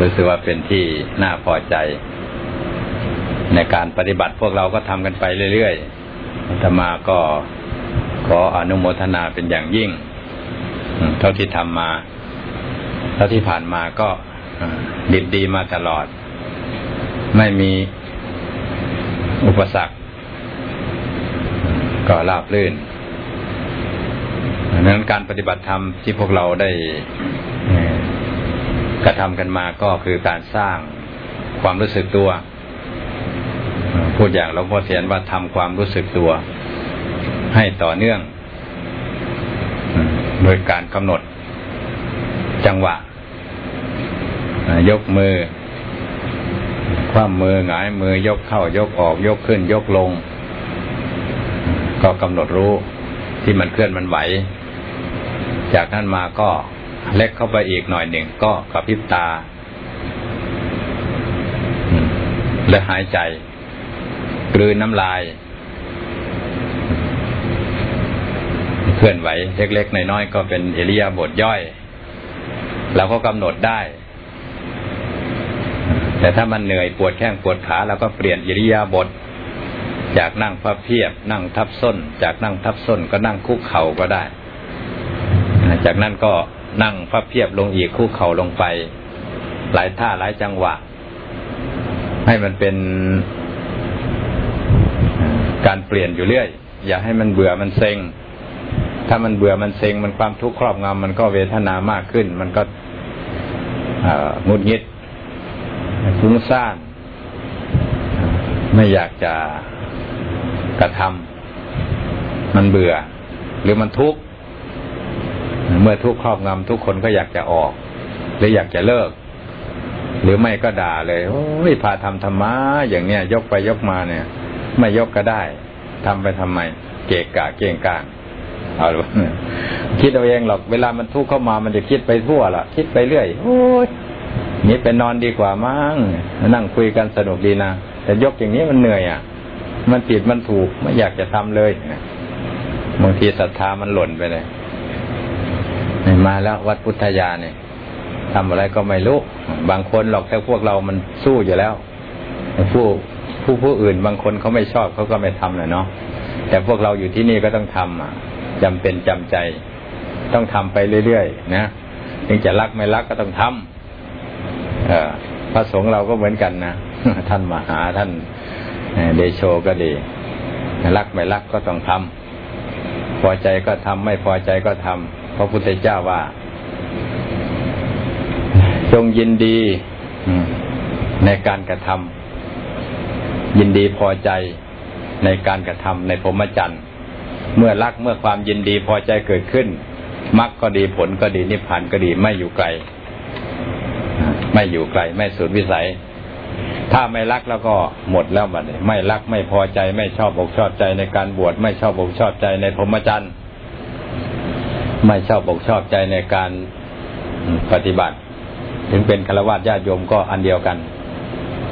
รู้สึกว่าเป็นที่น่าพอใจ ในการปฏิบัติพวกเราก็ทำกันไปเรื่อยๆธรรมาก็ขออนุโมทนาเป็นอย่างยิ่ง เท่าที่ทำมาเท่าที่ผ่านมาก็ดีดีมาตลอด ไม่มีอุปสรรค ก็ราบรื่นดังนั้นการปฏิบัติธรรมที่พวกเราได้ ระทำกันมาก็คือการสร้างความรู้สึกตัว พูดอย่างหลวงพ่อเทียนว่าทำความรู้สึกตัว ให้ต่อเนื่อง โดยการกำหนด จังหวะ ยกมือ คว่ำมือหงายมือยกเข้ายกออกยกขึ้น ยกลง ก็กำหนดรู้ที่มันเคลื่อนมันไหว จากนั้นมาก็ เล็กเข้าไปอีกหน่อยหนึ่งก็กระพริบตา และหายใจกลืนน้ำลาย เคลื่อนไหวเล็กๆน้อยๆก็เป็นเอริยาบทย่อยเราก็กำหนดได้ แต่ถ้ามันเหนื่อยปวดแข้งปวดขาเราก็เปลี่ยนอิริยาบถจากนั่งพับเพียบ นั่งทับส้น จากนั่งทับส้นก็นั่งคุกเข่าก็ได้ จากนั้นก็ นั่งพับเพียบลงอีกคู่เข่าลงไป หลายท่าหลายจังหวะ ให้มันเป็นการเปลี่ยนอยู่เรื่อย อย่าให้มันเบื่อมันเซ็ง ถ้ามันเบื่อมันเซ็ง มันความทุกข์ครอบงำมันก็เวทนามากขึ้น มันก็งุดงิดฟุ้งซ่าน ไม่อยากจะกระทำมันเบื่อ หรือมันทุกข์ เมื่อทุกครอบงำทุกคนก็อยากจะออก หรืออยากจะเลิก หรือไม่ก็ด่าเลยโอ้ยพาทำธรรมะอย่างเนี้ยยกไปยกมาเนี่ย ไม่ยกก็ได้ทำไปทำไม เกะกะเก่งกางเอาคิดเอาเองหรอก เวลามันทุกข์เข้ามามันจะคิดไปทั่วละคิดไปเรื่อย โอ้ยนี่ไปนอนดีกว่ามั้งนั่งคุยกันสนุกดีนะแต่ยกอย่างนี้มันเหนื่อยอะ มันผิดมันถูกไม่อยากจะทำเลยบางทีศรัทธามันหล่นไปเลย มาแล้ววัดพุทธยาเนี่ยทำอะไรก็ไม่รู้บางคนหรอกแต่พวกเรามันสู้อยู่แล้ว ผู้ผู้ผู้อื่นบางคนเขาไม่ชอบเขาก็ไม่ทำเลยเนาะแต่พวกเราอยู่ที่นี่ก็ต้องทำอะจำเป็นจำใจ ต้องทำไปเรื่อยๆนะถึงจะรักไม่รักก็ต้องทำเออพระสงฆ์เราก็เหมือนกันนะท่านมหาท่านเดโชก็ดี รักไม่รักก็ต้องทำพอใจก็ทำไม่พอใจก็ทำ พระพุทธเจ้าว่า จงยินดีในการกระทำยินดีพอใจในการกระทำในพรหมจรรย์เมื่อรักเมื่อความยินดีพอใจเกิดขึ้นมรรคก็ดีผลก็ดีนิพพานก็ดีไม่อยู่ไกล ไม่อยู่ไกล ไม่สุดวิสัย ถ้าไม่รักแล้วก็หมดแล้วบัดนี้ไม่รักไม่พอใจไม่ชอบอกชอบใจในการบวชไม่ชอบอกชอบใจในพรหมจรรย์ ไม่ชอบอกชอบใจในการปฏิบัติ ถึงเป็นฆราวาสญาติโยมก็อันเดียวกัน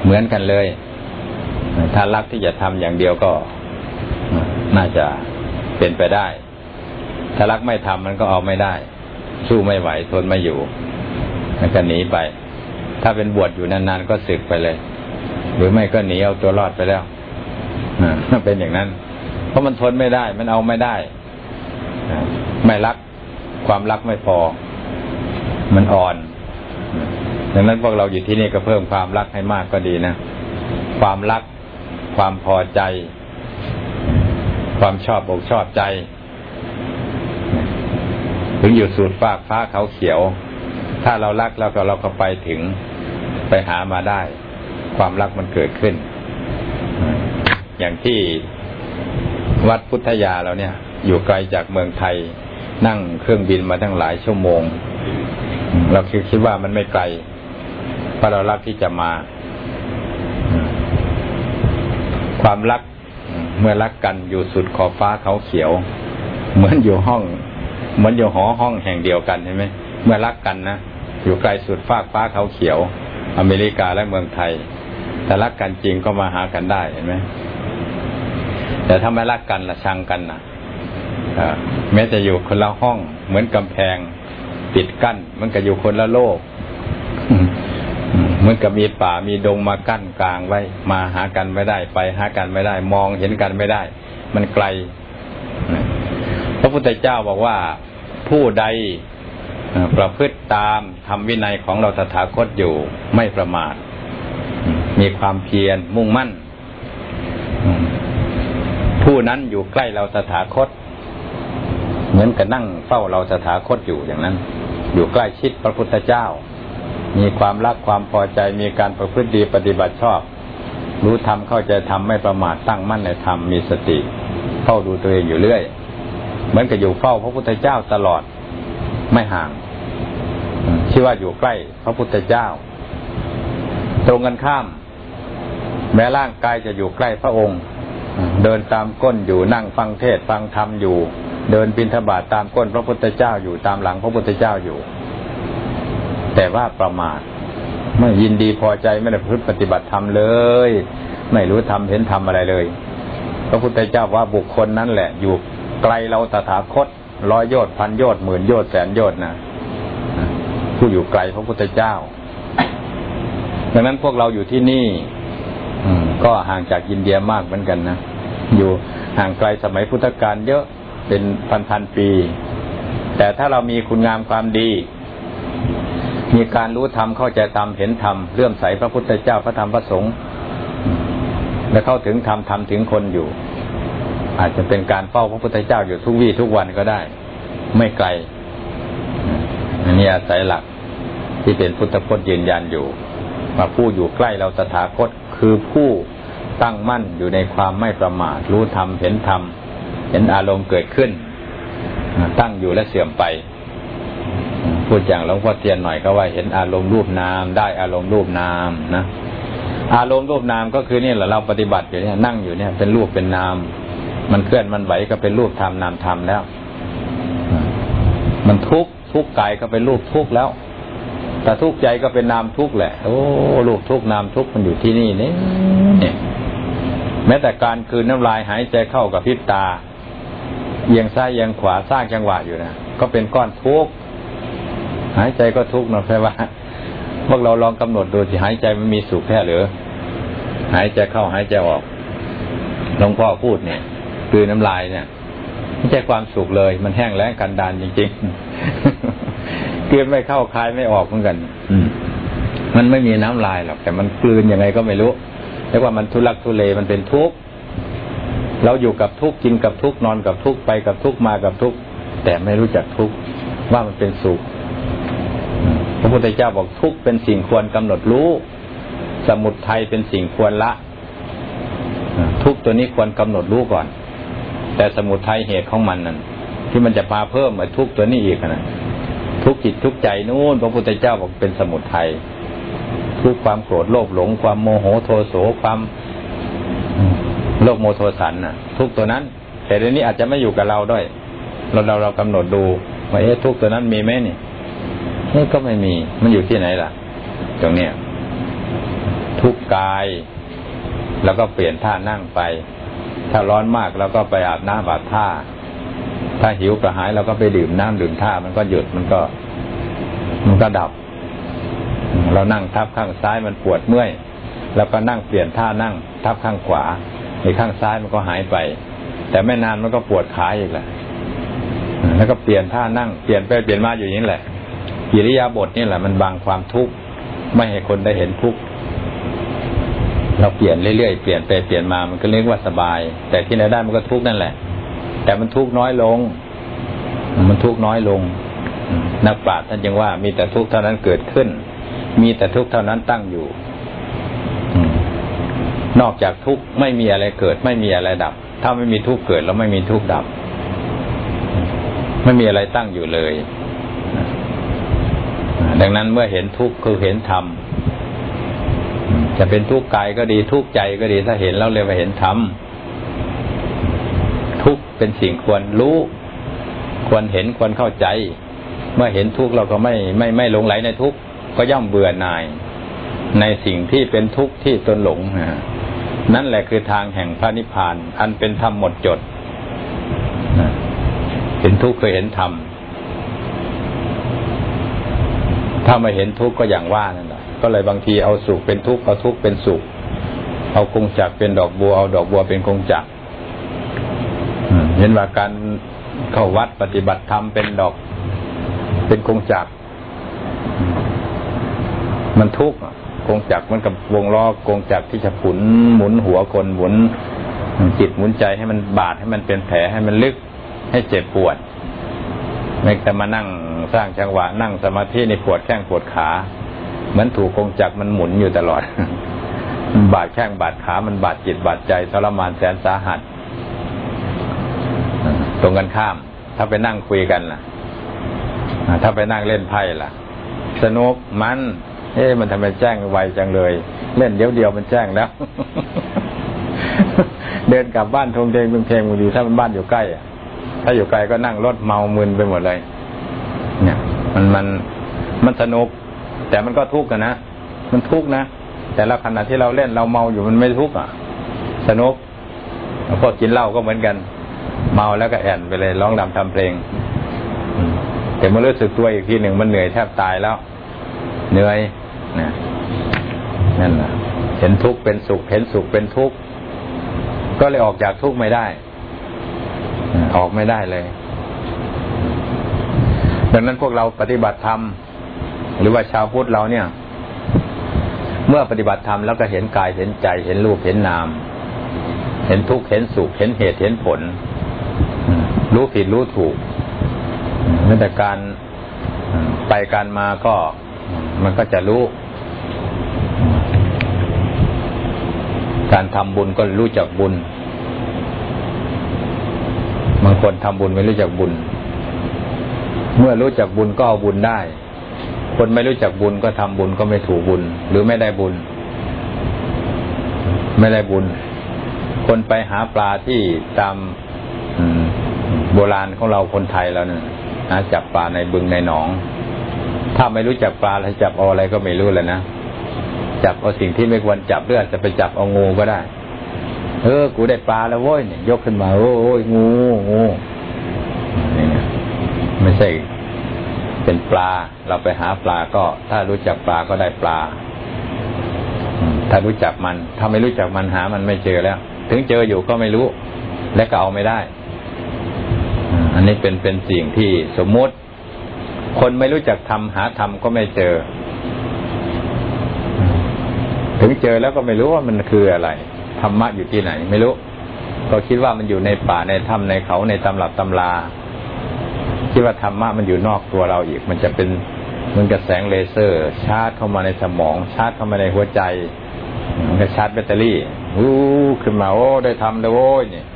เหมือนกันเลย ถ้ารักที่จะทำอย่างเดียวก็น่าจะเป็นไปได้ ถ้ารักไม่ทำมันก็เอาไม่ได้ สู้ไม่ไหวทนไม่อยู่มันก็หนีไป ถ้าเป็นบวชอยู่นานๆก็สึกไปเลย หรือไม่ก็หนีเอาตัวรอดไปแล้วเป็นอย่างนั้น เพราะมันทนไม่ได้ มันเอาไม่ได้ ไม่รัก ความรักไม่พอ มันอ่อน ดังนั้นพวกเราอยู่ที่นี่ก็เพิ่มความรักให้มากก็ดีนะ ความรัก ความพอใจ ความชอบอกชอบใจ ถึงอยู่สูตรฟากฟ้าเขาเขียว ถ้าเรารักแล้วก็เราก็ไปถึงไปหามาได้ ความรักมันเกิดขึ้น อย่างที่วัดพุทธยาเราเนี่ย อยู่ไกลจากเมืองไทย นั่งเครื่องบินมาทั้งหลายชั่วโมง เราคิดคิดว่ามันไม่ไกลเพราะเรารักที่จะมา ความรักเมื่อรักกันอยู่สุดขอบฟ้าเขาเขียว เหมือนอยู่ห้อง เหมือนอยู่หอห้องแห่งเดียวกันใช่ไหมเมื่อรักกันนะอยู่ไกลสุดฟากฟ้าเขาเขียว อเมริกาและเมืองไทย แต่รักกันจริงก็มาหากันได้เห็นไหมแต่ถ้าไม่รักกันละชังกันนะ แม้จะอยู่คนละห้อง เหมือนกำแพงปิดกั้น มันก็อยู่คนละโลกเหมือนกับมีป่ามีดงมากั้นกลางไว้ มาหากันไม่ได้ ไปหากันไม่ได้ มองเห็นกันไม่ได้ มันไกล พระพุทธเจ้าบอกว่าผู้ใดประพฤติตามทำวินัยของเราตถาคตอยู่ไม่ประมาท มีความเพียรมุ่งมั่น ผู้นั้นอยู่ใกล้เราตถาคต เหมือนกับนั่งเฝ้าเราตถาคตอยู่อย่างนั้น อยู่ใกล้ชิดพระพุทธเจ้า มีความรักความพอใจมีการประพฤติดีปฏิบัติชอบ รู้ธรรมเข้าใจธรรมไม่ประมาทตั้งมั่นในธรรมมีสติเฝ้าดูตัวเองอยู่เรื่อย เหมือนกับอยู่เฝ้าพระพุทธเจ้าตลอดไม่ห่างชื่อว่าอยู่ใกล้พระพุทธเจ้า ตรงกันข้าม แม้ร่างกายจะอยู่ใกล้พระองค์ เดินตามก้นอยู่นั่งฟังเทศฟังธรรมอยู่ เดินบิณฑบาตตามก้นพระพุทธเจ้าอยู่ตามหลังพระพุทธเจ้าอยู่ แต่ว่าประมาทไม่ยินดีพอใจไม่ได้พึ่งปฏิบัติธรรมเลย ไม่รู้ธรรมเห็นธรรมอะไรเลย พระพุทธเจ้าว่าบุคคลนั้นแหละ อยู่ไกลเราตถาคตร้อยโยชน์พันโยชน์หมื่นโยชน์แสนโยชน์นะผู้อยู่ไกลพระพุทธเจ้า ดังนั้นพวกเราอยู่ที่นี่ก็ห่างจากอินเดียมากเหมือนกันนะ อยู่ห่างไกลสมัยพุทธกาลเยอะ เป็นพันพันปี แต่ถ้าเรามีคุณงามความดี มีการรู้ธรรมเข้าใจธรรมเห็นธรรมเลื่อมใสพระพุทธเจ้าพระธรรมพระสงฆ์และเข้าถึงธรรมธรรมถึงคนอยู่ อาจจะเป็นการเฝ้าพระพุทธเจ้าอยู่ทุกวี่ทุกวันก็ได้ ไม่ไกลอันนี้อาศัยหลักที่เป็นพุทธพจน์ยืนยันอยู่มาผู้อยู่ใกล้เราตถาคตคือผู้ตั้งมั่นอยู่ในความไม่ประมาทรู้ธรรมเห็นธรรม เห็นอารมณ์เกิดขึ้น ตั้งอยู่และเสื่อมไป พูดอย่างหลวงพ่อเทียนหน่อยก็ว่าเห็นอารมณ์รูปนาม ได้อารมณ์รูปนามนะอารมณ์รูปนามก็คือนี่แหละเราปฏิบัติอยู่เนี่ยนั่งอยู่เนี่ย เป็นรูปเป็นนาม มันเคลื่อนมันไหวก็เป็นรูปธรรมนามธรรมแล้ว มันทุกข์ทุกข์กายก็เป็นรูปทุกข์แล้วแต่ทุกข์ใจก็เป็นนามทุกข์แหละ โอ้รูปทุกข์นามทุกข์มันอยู่ที่นี่นี่เนี่ยแม้แต่การคืนน้ำลายหายใจเข้ากับพิบตา เอียงซ้ายเอียงขวาสร้างจังหวะอยู่นะก็เป็นก้อนทุกข์หายใจก็ทุกข์นะแปลว่า พวกเราลองกำหนดดูสิหายใจมันมีสุขแค่หรือ หายใจเข้าหายใจออกหลวงพ่อพูดเนี่ยคือน้ำลายเนี่ยไม่ใช่ความสุขเลย มันแห้งแล้งกันดานจริงๆกลืนไม่เข้าคายไม่ออกเหมือนกันอืมันไม่มีน้ำลายหรอกแต่มันกลืนยังไงก็ไม่รู้เรียกว่ามันทุลักทุเลมันเป็นทุกข์ เราอยู่กับทุกข์กินกับทุกข์นอนกับทุกข์ไปกับทุกข์มากับทุกข์แต่ไม่รู้จักทุกข์ว่ามันเป็นสุข พระพุทธเจ้าบอกทุกข์เป็นสิ่งควรกำหนดรู้ สมุทัยเป็นสิ่งควรละ ทุกตัวนี้ควรกำหนดรู้ก่อน แต่สมุทัยเหตุของมันนั่นที่มันจะพาเพิ่มมาทุกตัวนี้อีกนะทุกจิตทุกใจนู่นพระพุทธเจ้าบอกเป็นสมุทัยทุกความโกรธโลภหลง ความโมโหโทโสความ โลภโมโทสันน่ะ ทุกตัวนั้น แต่เดี๋ยวนี้อาจจะไม่อยู่กับเราด้วย เราเราเรากำหนดดูว่าเอ๊ะทุกตัวนั้นมีไหมนี่นี่ก็ไม่มี มันอยู่ที่ไหนล่ะ ตรงเนี้ยทุกกาย แล้วก็เปลี่ยนท่านั่งไป ถ้าร้อนมากเราก็ไปอาบน้ำอาบท่า ถ้าหิวกระหายเราก็ไปดื่มน้ำดื่มท่า มันก็หยุดมันก็ มันก็ดับ เรานั่งทับข้างซ้ายมันปวดเมื่อย แล้วก็นั่งเปลี่ยนท่านั่ง ทับข้างขวา ในข้างซ้ายมันก็หายไป แต่ไม่นานมันก็ปวดขาอีกแหละแล้วก็เปลี่ยนท่านั่งเปลี่ยนไปเปลี่ยนมาอยู่อย่างนี้แหละกิริยาบทนี่แหละ มันบังความทุกข์ไม่ให้คนได้เห็นทุกข์เราเปลี่ยนเรื่อยๆเปลี่ยนไปเปลี่ยนมามันก็เรียกว่าสบาย แต่ที่ไหนได้มันก็ทุกข์นั่นแหละ แต่มันทุกข์น้อยลง มันทุกข์น้อยลง นักปราชญ์ท่านจึงว่ามีแต่ทุกข์เท่านั้นเกิดขึ้น มีแต่ทุกข์เท่านั้นตั้งอยู่ นอกจากทุกข์ไม่มีอะไรเกิด ไม่มีอะไรดับ ถ้าไม่มีทุกข์เกิดแล้วไม่มีทุกข์ดับ ไม่มีอะไรตั้งอยู่เลย ดังนั้นเมื่อเห็นทุกข์คือเห็นธรรมจะเป็นทุกข์กายก็ดีทุกข์ใจก็ดีถ้าเห็นแล้วเรียกว่าเห็นธรรมทุกข์เป็นสิ่งควรรู้ ควรเห็นควรเข้าใจ เมื่อเห็นทุกข์เราก็ไม่ไม่ไม่หลงไหลในทุกข์ก็ย่อมเบื่อหน่าย ในสิ่งที่เป็นทุกข์ที่ตนหลงนะ นั่นแหละคือทางแห่งพระนิพพาน อันเป็นธรรมหมดจดเห็นทุกข์เคยเห็นธรรมถ้าไม่เห็นทุกข์ก็อย่างว่านั่นแหละก็เลยบางทีเอาสุขเป็นทุกข์เอาทุกข์เป็นสุข เอากงจักเป็นดอกบัว เอาดอกบัวเป็นกงจักเห็นว่าการเข้าวัดปฏิบัติธรรมเป็นดอก เป็นกงจักมันทุกข์ กงจักรมันกับวงล้อกงจักรที่จะผุนหมุนหัวคนหมุนจิตหมุนใจให้มันบาดให้มันเป็นแผลให้มันลึกให้เจ็บปวดไม่แต่มานั่งสร้างจังหวะ นั่งสมาธิในปวดแข้งปวดขา เหมือนถูกกงจักรมันหมุนอยู่ตลอดบาดแข้งบาดขา มันบาดจิตบาดใจทรมานแสนสาหัส ตรงกันข้าม ถ้าไปนั่งคุยกันล่ะ ถ้าไปนั่งเล่นไพ่ล่ะ สนุกมัน เอ๊ะมันทำไมแจ้งไวจังเลย เล่นเดียวเดียวมันแจ้งแล้วเดินกลับบ้านทงเทงเพลงบางทีถ้ามันบ้านอยู่ใกล้ถ้าอยู่ไกลก็นั่งรถเมามึนไปหมดเลย เนี่ย มันมันมันสนุก แต่มันก็ทุกข์กันนะมันทุกข์นะแต่ละขณะที่เราเล่นเราเมาอยู่มันไม่ทุกข์อะ สนุกแล้วก็กินเหล้าก็เหมือนกัน เมาแล้วก็แอนไปเลยร้องรำทำเพลงแต่เมื่อรู้สึกตัวอีกทีหนึ่งมันเหนื่อยแทบตายแล้ว เหนื่อย นะนั่นแหละเห็นทุกข์เป็นสุข เห็นสุขเป็นทุกข์ ก็เลยออกจากทุกข์ไม่ได้ ออกไม่ได้เลย ดังนั้นพวกเราปฏิบัติธรรม หรือว่าชาวพุทธเราเนี่ย เมื่อปฏิบัติธรรมแล้วก็เห็นกายเห็นใจ เห็นรูปเห็นนาม เห็นทุกข์เห็นสุข เห็นเหตุเห็นผล รู้ผิดรู้ถูกแม้แต่การไปการมาก็ มันก็จะรู้ การทำบุญก็รู้จักบุญบางคนทำบุญไม่รู้จักบุญ เมื่อรู้จักบุญก็เอาบุญได้ คนไม่รู้จักบุญก็ทำบุญก็ไม่ถูกบุญ หรือไม่ได้บุญ ไม่ได้บุญ คนไปหาปลาที่ตามโบราณของเราคนไทยแล้วเนี่ยจับปลาในบึงในหนอง ถ้าไม่รู้จักปลาจะจับเอาอะไรก็ไม่รู้เลยนะจับเอาสิ่งที่ไม่ควรจับเรือดจะไปจับเอางูก็ได้ เออ กูได้ปลาแล้วโว้ยเนี่ยยกขึ้นมาโอ้ยงูงูนี่ไม่ใช่เป็นปลา เราไปหาปลาก็ ถ้ารู้จักปลาก็ได้ปลา ถ้ารู้จักมัน ถ้าไม่รู้จักมันหามันไม่เจอแล้ว ถึงเจออยู่ก็ไม่รู้ และก็เอาไม่ได้ อันนี้เป็นเป็นสิ่งที่สมมติ คนไม่รู้จักทำหาทำก็ไม่เจอ ถึงเจอแล้วก็ไม่รู้ว่ามันคืออะไรธรรมะอยู่ที่ไหน ไม่รู้ ก็คิดว่ามันอยู่ในป่าในถ้ำในเขาในตำรับตำราคิดว่าธรรมะมันอยู่นอกตัวเราอีก มันจะเป็นเหมันกระแสงเลเซอร์ ชาร์จเข้ามาในสมอง ชาร์จเข้ามาในหัวใจมันก็ชาร์จแบตเตอรี่อู้ขึ้นมาโอ้ได้ทำแล้วโว้ยเนี่ย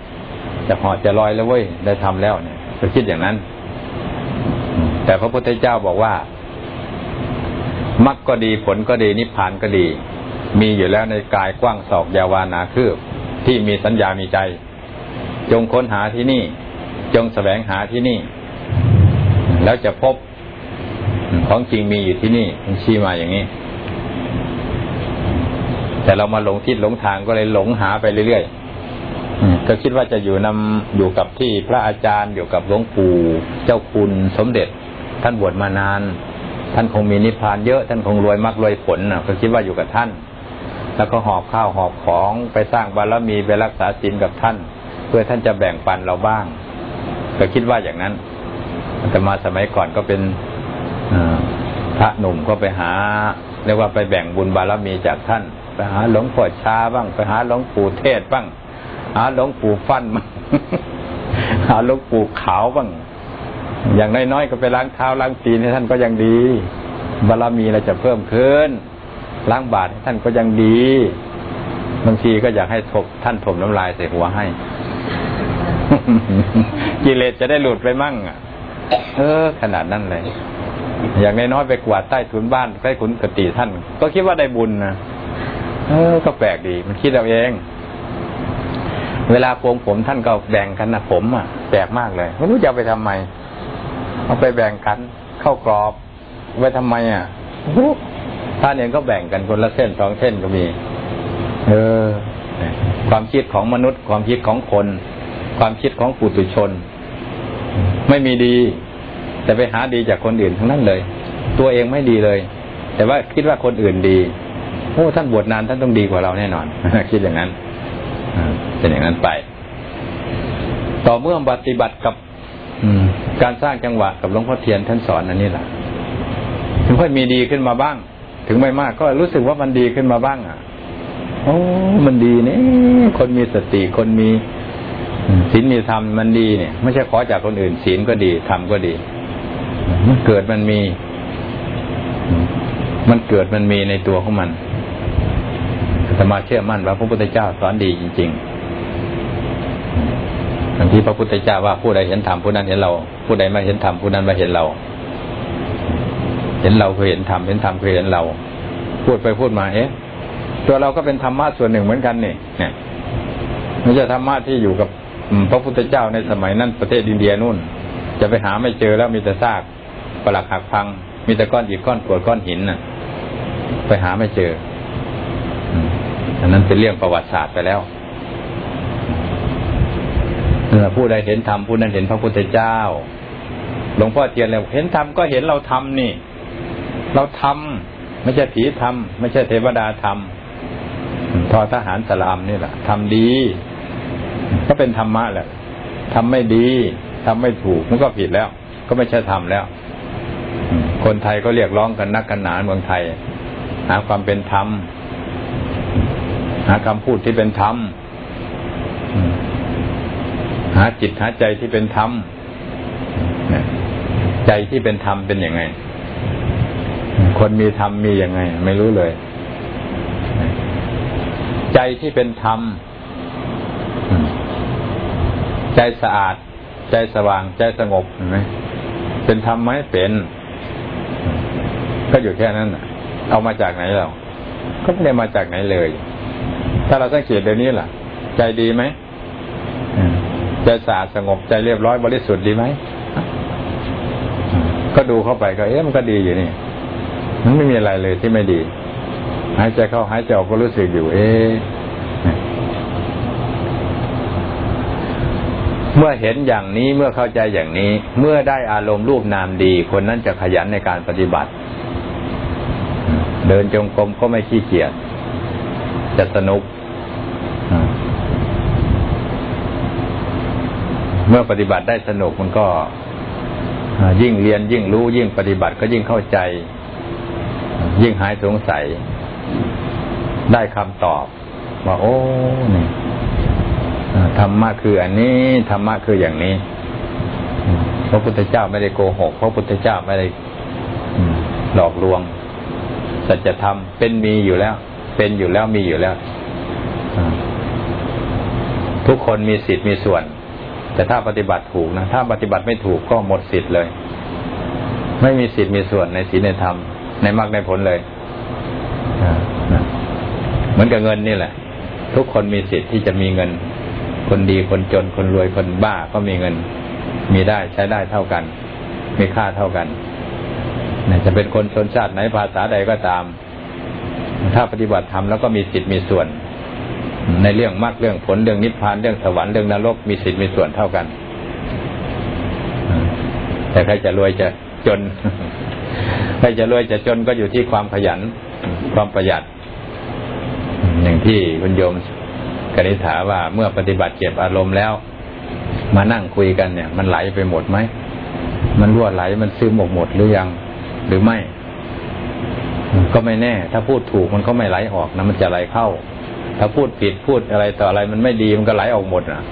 จะหอจะลอยแล้วเว้ยได้ทำแล้วเนี่ยไปคิดอย่างนั้น แต่พระพุทธเจ้าบอกว่ามรรคก็ดีผลก็ดีนิพพานก็ดี มีอยู่แล้วในกายกว้างศอกยาวานาคืบ ที่มีสัญญามีใจ จงค้นหาที่นี่ จงแสวงหาที่นี่ แล้วจะพบของจริงมีอยู่ที่นี่ชี้มาอย่างนี้ แต่เรามาหลงทิศหลงทางก็เลยหลงหาไปเรื่อยๆก็คิดว่าจะอยู่นำอยู่กับที่พระอาจารย์อยู่กับหลวงปู่เจ้าคุณสมเด็จ ท่านบวชมานาน ท่านคงมีนิพพานเยอะ ท่านคงรวยมากรวยผลนะก็คิดว่าอยู่กับท่าน แล้วก็หอบข้าวหอบของไปสร้างบารมีไปรักษาศีลกับท่าน เพื่อท่านจะแบ่งปันเราบ้าง ก็คิดว่าอย่างนั้นแต่มาสมัยก่อนก็เป็นพระหนุ่มก็ไปหาเรียกว่าไปแบ่งบุญบารมีจากท่าน ไปหาหลวงพ่อชาบ้าง ไปหาหลวงปู่เทศบ้าง หาหลวงปู่ฟันมางหาหลวงปู่ขาวบ้าง อย่างน้อยๆก็ไปล้างเท้าล้างตีนให้ท่านก็ยังดีบารมีเราจะเพิ่มขึ้น ล้างบาตรให้ท่านก็ยังดี บางทีก็อยากให้ทบท่านถมน้ำลายใส่หัวให้ กิเลสจะได้หลุดไปมั่งเออ ขนาดนั้นเลย อย่างน้อยๆไปกวาดใต้ถุนบ้านใต้ขุนกติท่าน ก็คิดว่าได้บุญนะเออ ก็แปลกดี มันคิดเอาเอง เวลาโกงผมท่านก็แบ่งกันนะผมอะแปลกมากเลยไม่รู้จะไปทำไม เอาไปแบ่งกัน เข้ากรอบ ไว้ทำไมอะท่านเองก็แบ่งกันคนละเส้นสองเส้นก็มี เออ ความคิดของมนุษย์ ความคิดของคน ความคิดของปุถุชน ไม่มีดี แต่ไปหาดีจากคนอื่นทั้งนั้นเลย ตัวเองไม่ดีเลย แต่ว่าคิดว่าคนอื่นดีโอ้ท่านบวชนานท่านต้องดีกว่าเราแน่นอน คิดอย่างนั้นเป็นอย่างนั้นไป ต่อเมื่อปฏิบัติกับ การสร้างจังหวะกับหลวงพ่อเทียนท่านสอนอันนี้แหละถึงค่อยมีดีขึ้นมาบ้าง ถึงไม่มากก็รู้สึกว่ามันดีขึ้นมาบ้าง อะโอ้มันดีเนี่ยคนมีสติคนมีศีลมีธรรมมันดีเนี่ย ไม่ใช่ขอจากคนอื่นศีลก็ดีธรรมก็ดีมันเกิดมันมี มันเกิดมันมีในตัวของมันสมาเชื่อมั่นว่าพระพุทธเจ้าสอนดีจริง ๆ บางที่พระพุทธเจ้าว่าผู้ใดเห็นธรรมผู้นั้นเห็นเรา ผู้ใดไม่เห็นธรรมผู้นั้นไม่เห็นเรา เห็นเราเคยเห็นธรรมเห็นธรรมเคยเห็นเรา พูดไปพูดมาเอ๊ะตัวเราก็เป็นธรรมะส่วนหนึ่งเหมือนกันนี่เนี่ยไม่ใช่ธรรมะที่อยู่กับพระพุทธเจ้าในสมัยนั้นประเทศอินเดียนู่น จะไปหาไม่เจอแล้วมีแต่ซากปลักหักพัง มีแต่ก้อนอิฐก้อนกรวดก้อนหินน่ะ ไปหาไม่เจออันนั้นเป็นเรื่องประวัติศาสตร์ไปแล้ว ผู้ใดเห็นธรรมผู้นั้นเห็นพระพุทธเจ้า หลวงพ่อเทียนแล้วเห็นธรรมก็เห็นเราทำนี่ เราทำไม่ใช่ผีทำไม่ใช่เทวดาทำทอทหารสลามนี่แหละทำดี ก็เป็นธรรมะแหละทำไม่ดีทำไม่ถูกมันก็ผิดแล้ว ก็ไม่ใช่ทำแล้ว คนไทยก็เรียกร้องกันนักกันหนาเมืองไทย หาความเป็นธรรมหาคำพูดที่เป็นธรรมาจิตหาใจที่เป็นธรรมใจที่เป็นธรรมเป็นยังไง คนมีธรรมมียังไง ไม่รู้เลย ใจที่เป็นธรรม ใจสะอาด ใจสว่าง ใจสงบเห็นไหมเป็นธรรมไหมเป็น ก็อยู่แค่นั้นเอามาจากไหนเราก็ไม่ได้มาจากไหนเลย ถ้าเราสังเกตเดี๋ยวนี้ล่ะ ใจดีไหม ใจสะอาดสงบใจเรียบร้อยบริสุทธิ์ดีไหมก็ดูเข้าไปก็เอ๊ะมันก็ดีอยู่นี่มันไม่มีอะไรเลยที่ไม่ดี หายใจเข้าหายใจออกก็รู้สึกอยู่ เอ๊ะเมื่อเห็นอย่างนี้เมื่อเข้าใจอย่างนี้ เมื่อได้อารมณ์รูปนามดี คนนั้นจะขยันในการปฏิบัติ เดินจงกรมก็ไม่ขี้เกียจจะสนุก เมื่อปฏิบัติได้สนุกมันก็ยิ่งเรียนยิ่งรู้ยิ่งปฏิบัติก็ยิ่งเข้าใจ ยิ่งหายสงสัย ได้คำตอบ ว่าโอ้นี่ธรรมะคืออันนี้ธรรมะคืออย่างนี้พระพุทธเจ้าไม่ได้โกหกพระพุทธเจ้าไม่ได้หลอกลวง สัจธรรมเป็นมีอยู่แล้ว เป็นอยู่แล้วมีอยู่แล้ว ทุกคนมีสิทธิ์มีส่วน แต่ถ้าปฏิบัติถูกนะ ถ้าปฏิบัติไม่ถูกก็หมดสิทธิ์เลย ไม่มีสิทธิ์มีส่วนในศีลในธรรม ในมรรคในผลเลยเหมือนกับเงินนี่แหละ ทุกคนมีสิทธิ์ที่จะมีเงิน คนดีคนจนคนรวยคนบ้าก็มีเงิน มีได้ใช้ได้เท่ากัน มีค่าเท่ากันจะเป็นคนชนชาติไหนภาษาใดก็ตาม ถ้าปฏิบัติธรรมแล้วก็มีสิทธิ์มีส่วน ในเรื่องมรรคเรื่องผลเรื่องนิพพานเรื่องสวรรค์เรื่องนรกมีสิทธิ์มีส่วนเท่ากัน แต่ใครจะรวยจะจน ใครจะรวยจะจนก็อยู่ที่ความขยัน ความประหยัด อย่างที่คุณโยมกนิษฐาว่าเมื่อปฏิบัติเก็บอารมณ์แล้ว มานั่งคุยกันเนี่ย มันไหลไปหมดไหม มันรั่วไหลมันซึมหมดหมดหรือยังหรือไม่ ก็ไม่แน่ ถ้าพูดถูกมันก็ไม่ไหลออกนะมันจะไหลเข้า ถ้าพูดผิดพูดอะไรต่ออะไรมันไม่ดีมันก็ไหลออกหมดอะ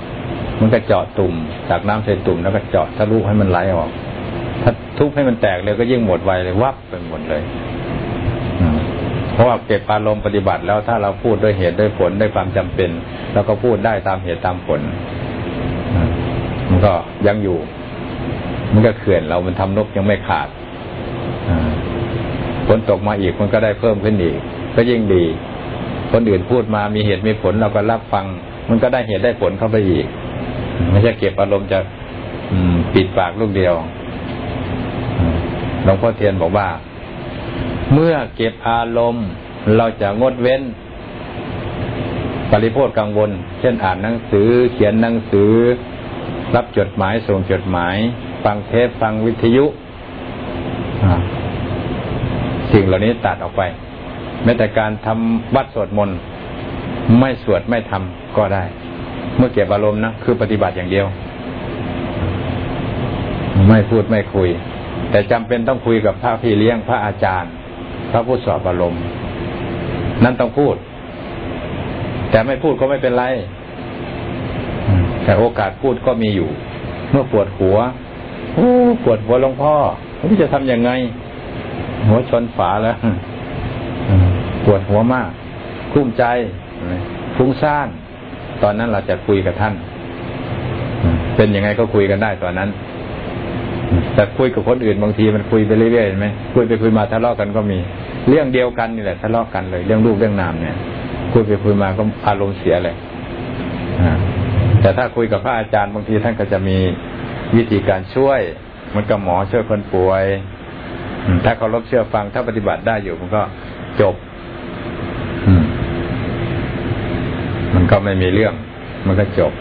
มันก็เจาะตุ่มจากน้ำใส่ตุ่มแล้วก็เจาะทะลุให้มันไหลออก ถ้าทุบให้มันแตกเลยก็ยิ่งหมดไวเลยวับไปหมดเลยเพราะว่าเก็บอารมณ์ปฏิบัติแล้วถ้าเราพูดด้วยเหตุด้วยผลด้วยความจำเป็นเราก็พูดได้ตามเหตุตามผลมันก็ยังอยู่ มันก็เขื่อนเรามันทำนกยังไม่ขาดฝนตกมาอีกมันก็ได้เพิ่มขึ้นอีก ก็ยิ่งดี คนอื่นพูดมามีเหตุมีผลเราก็รับฟัง มันก็ได้เหตุได้ผลเข้าไปอีก ไม่ใช่เก็บอารมณ์จะปิดปากลูกเดียวหลวงพ่อเทียนบอกว่า เมื่อเก็บอารมณ์เราจะงดเว้น ปริโภทกังวล เช่นอ่านหนังสือ เขียนหนังสือ รับจดหมายส่งจดหมาย ฟังเทปฟังวิทยุสิ่งเหล่านี้ตัดออกไป แม้แต่การทำวัดสวดมนต์ไม่สวดไม่ทำก็ได้ เมื่อเก็บอารมณ์นะคือปฏิบัติอย่างเดียว ไม่พูดไม่คุย แต่จำเป็นต้องคุยกับพระพี่เลี้ยงพระอาจารย์ พระผู้สอบอารมณ์นั่นต้องพูด แต่ไม่พูดก็ไม่เป็นไร แต่โอกาสพูดก็มีอยู่ เมื่อปวดหัวโอ้ปวดหัวหลวงพ่อไม่จะทํำยังไง หัวชนฝาแล้ว ปวดหัวมากคุ้มใจฟุ้งซ่าน ตอนนั้นเราจะคุยกับท่าน เป็นยังไงก็คุยกันได้ตอนนั้น แต่คุยกับคนอื่นบางทีมันคุยไปเรื่อยๆไหมคุยไปคุยมาทะเลาะกันก็มี เรื่องเดียวกันนี่แหละทะเลาะกันเลย เรื่องรูปเรื่องนามเนี่ย คุยไปคุยมาก็อารมณ์เสียเลยแต่ถ้าคุยกับพระอาจารย์บางทีท่านก็จะมีวิธีการช่วยมันก็หมอช่วยคนป่วย ถ้าเคารพเชื่อฟังถ้าปฏิบัติได้อยู่มันก็จบมัน ก็ไม่มีเรื่อง มันก็จบ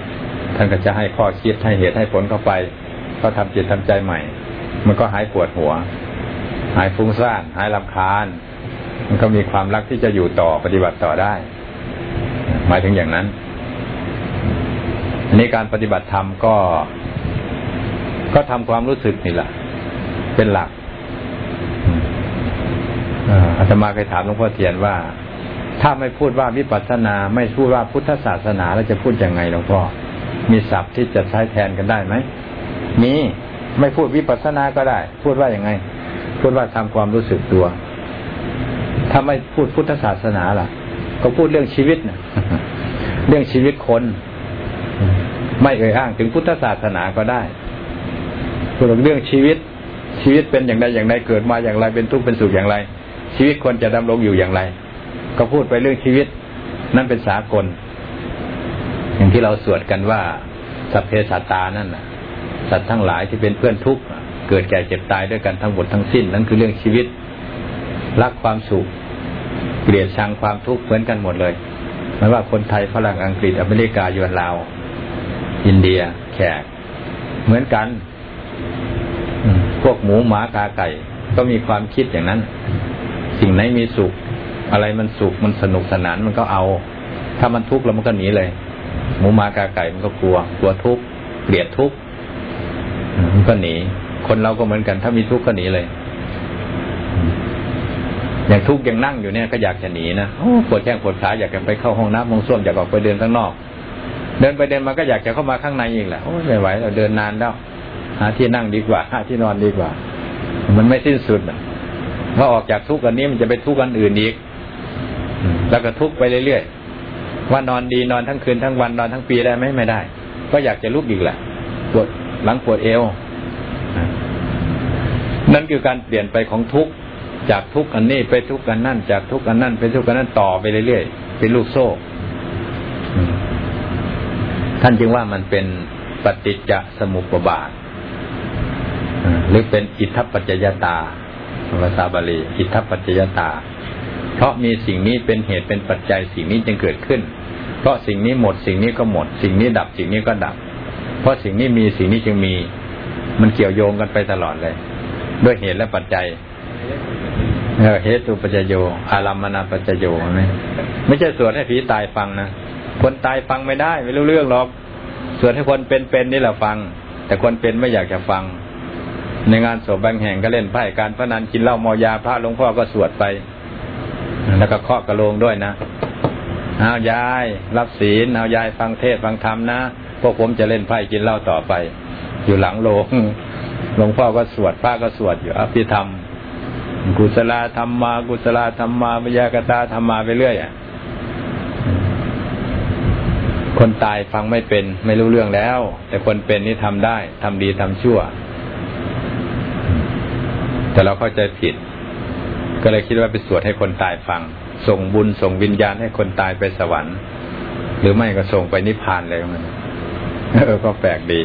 ท่านก็จะให้ข้อคิดให้เหตุให้ผลเข้าไป ก็ทำจิตทำใจใหม่ มันก็หายปวดหัว หายฟุ้งซ่านหายลำคาญ มันก็มีความรักที่จะอยู่ต่อปฏิบัติต่อได้ หมายถึงอย่างนั้นอันนี้การปฏิบัติธรรมก็ ก็ทำความรู้สึกนี่แหละเป็นหลักอาตมาเคยถามหลวงพ่อเทียนว่า ถ้าไม่พูดว่าวิปัสสนา ไม่พูดว่าพุทธศาสนาแล้วจะพูดยังไงหลวงพ่อ มีศัพท์ที่จะใช้แทนกันได้ไหมมีไม่พูดวิปัสสนาก็ได้ พูดว่าอย่างไง พูดว่าทำความรู้สึกตัว ถ้าไม่พูดพุทธศาสนาล่ะ ก็พูดเรื่องชีวิตนะเรื่องชีวิตคน ไม่เอ่ยอ้างถึงพุทธศาสนาก็ได้พูดเรื่องชีวิต ชีวิตเป็นอย่างไรอย่างไรเกิดมาอย่างไรเป็นทุกข์เป็นสุขอย่างไร ชีวิตคนจะดำรงอยู่อย่างไร ก็พูดไปเรื่องชีวิต นั่นเป็นสากล อย่างที่เราสวดกันว่าสัพเพสัตตานั่นสัตว์ทั้งหลายที่เป็นเพื่อนทุกข์เกิดแก่เจ็บตายด้วยกันทั้งหมดทั้งสิ้น นั่นคือเรื่องชีวิต รักความสุขเกลียดชังความทุกข์เหมือนกันหมดเลยไม่ว่าคนไทยฝรั่งอังกฤษอเมริกายวนลาว อินเดีย แขก เหมือนกันพวกหมูหมากาไก่ ก็มีความคิดอย่างนั้น สิ่งไหนมีสุข อะไรมันสุขมันสนุกสนานมันก็เอา ถ้ามันทุกข์แล้วมันก็หนีเลยหมูมากาไก่มันก็กลัว กลัวทุกข์เกลียดทุกข์มันก็หนี คนเราก็เหมือนกัน ถ้ามีทุกข์ก็หนีเลย อย่างทุกข์ยังนั่งอยู่เนี่ยก็อยากจะหนีนะปวดแข้งปวดขาอยากจะไปเข้าห้องน้ำมองส้วมอยากออกไปเดินข้างนอก เดินไปเดินมาก็อยากจะเข้ามาข้างในอีกแหละโอ้ไม่ไหวเราเดินนานแล้วหาที่นั่งดีกว่าหาที่นอนดีกว่า มันไม่สิ้นสุดอะพอออกจากทุกข์อันนี้มันจะไปทุกข์อันอื่นอีก แล้วก็ทุกไปเรื่อยๆว่านอนดีนอนทั้งคืนทั้งวันนอนทั้งปีได้ไหมไม่ได้ ก็อยากจะลุกอีกแหละปวดหลังปวดเอว นั่นคือการเปลี่ยนไปของทุกจากทุกอันนี้ไปทุกอันนั่น จากทุกอันนั่นไปทุกอันนั้นต่อไปเรื่อยๆเป็นลูกโซ่ ท่านจึงว่ามันเป็นปฏิจจสมุปบาทหรือเป็นอิทธปัจจยตาภาษาบาลีอิทธปัจจยตา เพราะมีสิ่งนี้เป็นเหตุเป็นปัจจัยสิ่งนี้จึงเกิดขึ้น เพราะสิ่งนี้หมดสิ่งนี้ก็หมด สิ่งนี้ดับสิ่งนี้ก็ดับ เพราะสิ่งนี้มีสิ่งนี้จึงมี มันเกี่ยวโยงกันไปตลอดเลย ด้วยเหตุและปัจจัยเหตุปัจจโย อารัมมนาปัจจโยไหมไม่ใช่สวดให้ผีตายฟังนะคนตายฟังไม่ได้ ไม่รู้เรื่องหรอกสวดให้คนเป็นๆนี่แหละฟัง แต่คนเป็นไม่อยากจะฟัง ในงานศพบางแห่งก็เล่นไพ่การพนันกินเหล้ามอยาพระหลวงพ่อก็สวดไป แล้วก็เคาะกระโลงด้วยนะเอายาย รับศีลเอายายฟังเทศฟังธรรมนะพวกผมจะเล่นไพ่กินเหล้าต่อไป อยู่หลังโลงหลวงพ่อก็สวดพระก็สวดอยู่อภิธรรม กุศลธรรมมากุศลธรรมมาวิยากตาธรรมมาไปเรื่อยอะคนตายฟังไม่เป็น ไม่รู้เรื่องแล้ว แต่คนเป็นนี่ทำได้ทำดีทำชั่ว แต่เราเข้าใจผิด ก็เลยคิดว่าไปสวดให้คนตายฟัง ส่งบุญส่งวิญญาณให้คนตายไปสวรรค์ หรือไม่ก็ส่งไปนิพพานเลยมันเออก็แปลกดี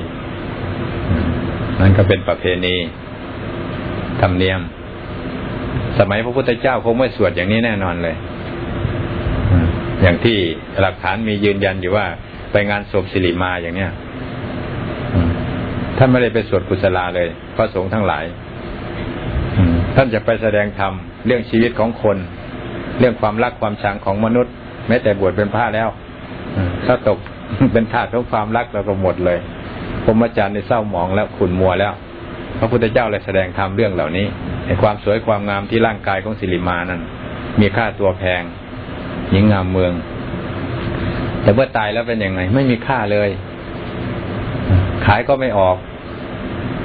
นั่นก็เป็นประเพณีธรรมเนียม สมัยพระพุทธเจ้าคงไม่สวดอย่างนี้แน่นอนเลยอย่างที่หลักฐานมียืนยันอยู่ว่าไปงานศพสิริมาอย่างเนี้ยท่านไม่ได้ไปสวดกุศลาเลย พระสงฆ์ทั้งหลายท่านจะไปแสดงธรรม เรื่องชีวิตของคน เรื่องความรักความชังของมนุษย์ แม้แต่บวชเป็นพระแล้วถ้าตกเป็นทาสของความรักเราก็หมดเลยพรหมจรรย์ในเศร้าหมองแล้วขุนมัวแล้ว พระพุทธเจ้าเลยแสดงธรรมเรื่องเหล่านี้ในความสวยความงามที่ร่างกายของสิริมานั้นมีค่าตัวแพงหญิงงามเมือง แต่เมื่อตายแล้วเป็นยังไง ไม่มีค่าเลย ขายก็ไม่ออก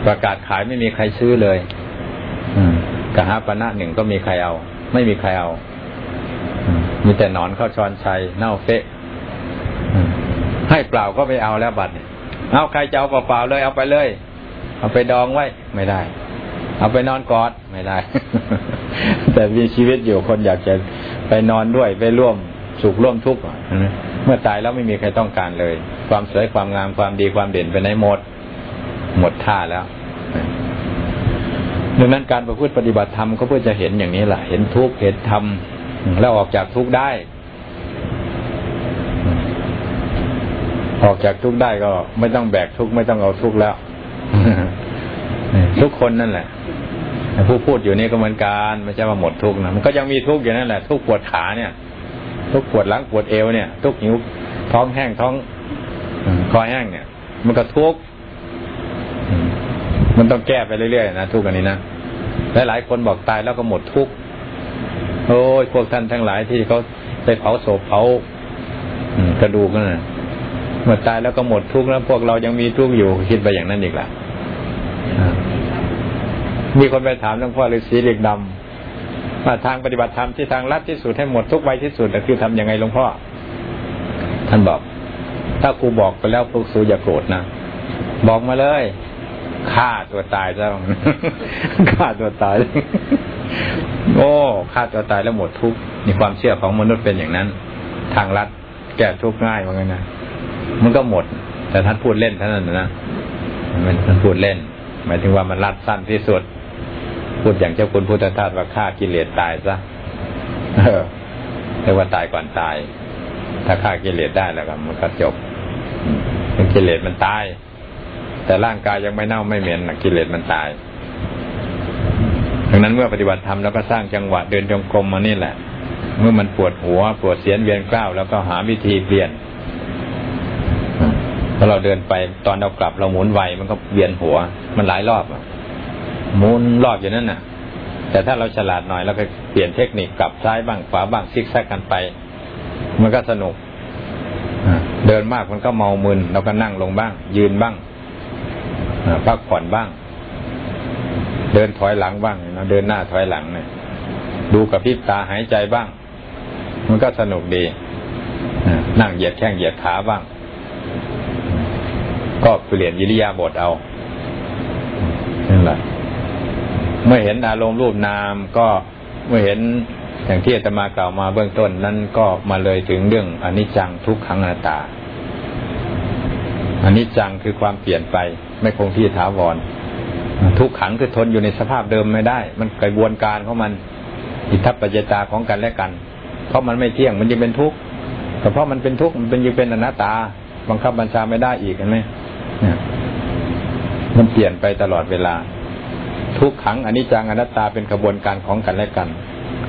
ประกาศขายไม่มีใครซื้อเลย กะหาปณะหนึ่งก็มีใครเอา ไม่มีใครเอา มีแต่นอนเข้าช้อนชัยเน่าเฟะให้เปล่าก็ไม่เอาแล้วบัตรเอาใครจะเอาเปล่าๆเลย เอาไปเลย เอาไปดองไว้ ไม่ได้ เอาไปนอนกอดไม่ได้ แต่มีชีวิตอยู่คนอยากจะไปนอนด้วยไปร่วมสุขร่วมทุกข์เมื่อตายแล้วไม่มีใครต้องการเลย ความสวยความงามความดีความเด่นไปไหนหมด หมดท่าแล้ว ดังนั้นการประพฤติปฏิบัติธรรมก็เพื่อจะเห็นอย่างนี้แหละเห็นทุกข์เห็นธรรมแล้วออกจากทุกข์ได้ ออกจากทุกข์ได้ก็ไม่ต้องแบกทุกข์ไม่ต้องเอาทุกข์แล้วทุกคนนั่นแหละผู้พูดอยู่นี่ก็เหมือนกันไม่ใช่ว่าหมดทุกข์นะมันก็ยังมีทุกข์อยู่นั่นแหละทุกข์ปวดขาเนี่ย ทุกข์ปวดหลังปวดเอวเนี่ย ทุกข์หิวท้องแห้งท้องคอแห้งเนี่ย มันก็ทุกข์ มันต้องแก้ไปเรื่อยๆนะทุกอันนี้นะหลายๆคนบอกตายแล้วก็หมดทุกข์โอ้ยพวกท่านทั้งหลายที่เขาไปเผาศพเผากระดูกนั่นเมื่อตายแล้วก็หมดทุกข์แล้วพวกเรายังมีทุกข์อยู่คิดไปอย่างนั้นอีกล่ะมีคนไปถามหลวงพ่อฤาษีเหล็กดำว่าทางปฏิบัติธรรมที่ทางลัดที่สุดให้หมดทุกไวที่สุดแต่คือทํำยังไงหลวงพ่อ ท่านบอก ถ้าครูบอกไปแล้วพวกสูอย่าโกรธนะบอกมาเลย ฆ่าตัวตายซะฆ่าตัวตายโอ้ฆ่าตัวตายแล้วหมดทุกข์มีความเชื่อของมนุษย์เป็นอย่างนั้น ทางลัดแก้ทุกข์ง่ายเหมือนกันนะมันก็หมด แต่ท่านพูดเล่นเท่านั้นนะมันท่านพูดเล่น หมายถึงว่ามันรัดสั้นที่สุด พูดอย่างเจ้าคุณพุทธทาสว่าฆ่ากิเลสตายซะเรียกว่าตายก่อนตาย ถ้าฆ่ากิเลสได้แล้วก็มันก็จบกิเลสมันตาย แต่ร่างกายยังไม่เน่าไม่เหม็นกิเลสมันตายดังนั้นเมื่อปฏิบัติธรรมแล้วก็สร้างจังหวะเดินจงกรมมานี่แหละ เมื่อมันปวดหัวปวดเสียนเวียนกล้าวแล้วก็หาวิธีเปลี่ยนพอเราเดินไปตอนเรากลับเราหมุนไวมันก็เวียนหัว มันหลายรอบหมุนรอบอย่างนั้นน่ะ แต่ถ้าเราฉลาดหน่อยเราก็เปลี่ยนเทคนิคกลับซ้ายบ้างขวาบ้างซิกแซกกันไป มันก็สนุกเดินมากมันก็เมามึนเราก็นั่งลงบ้าง ยืนบ้าง พักผ่อนบ้าง เดินถอยหลังบ้างนะเดินหน้าถอยหลังเนี่ย ดูกับพิบตาหายใจบ้าง มันก็สนุกดีนั่งเหยียดแข้งเหยียดขาบ้าง ก็เปลี่ยนยิริยาบทเอานั่นแหละเมื่อเห็นอารมณ์รูปนามก็เมื่อเห็นอย่างที่อาตมากล่าวมาเบื้องต้นนั้นก็มาเลยถึงเรื่องอนิจจังทุกขังอนัตตาอนิจจังคือความเปลี่ยนไป ไม่คงที่ถาวรทุกขังคือทนอยู่ในสภาพเดิมไม่ได้ มันกระบวนการของมัน อิทธิปัจจตาของกันและกัน เพราะมันไม่เที่ยงมันยังเป็นทุกข์แต่เพราะมันเป็นทุกข์มันเป็นยังเป็นอนัตตา บังคับบัญชาไม่ได้อีกเห็นไหมมันเปลี่ยนไปตลอดเวลา ทุกขังอนิจจังอนัตตาเป็นกระบวนการของกันและกัน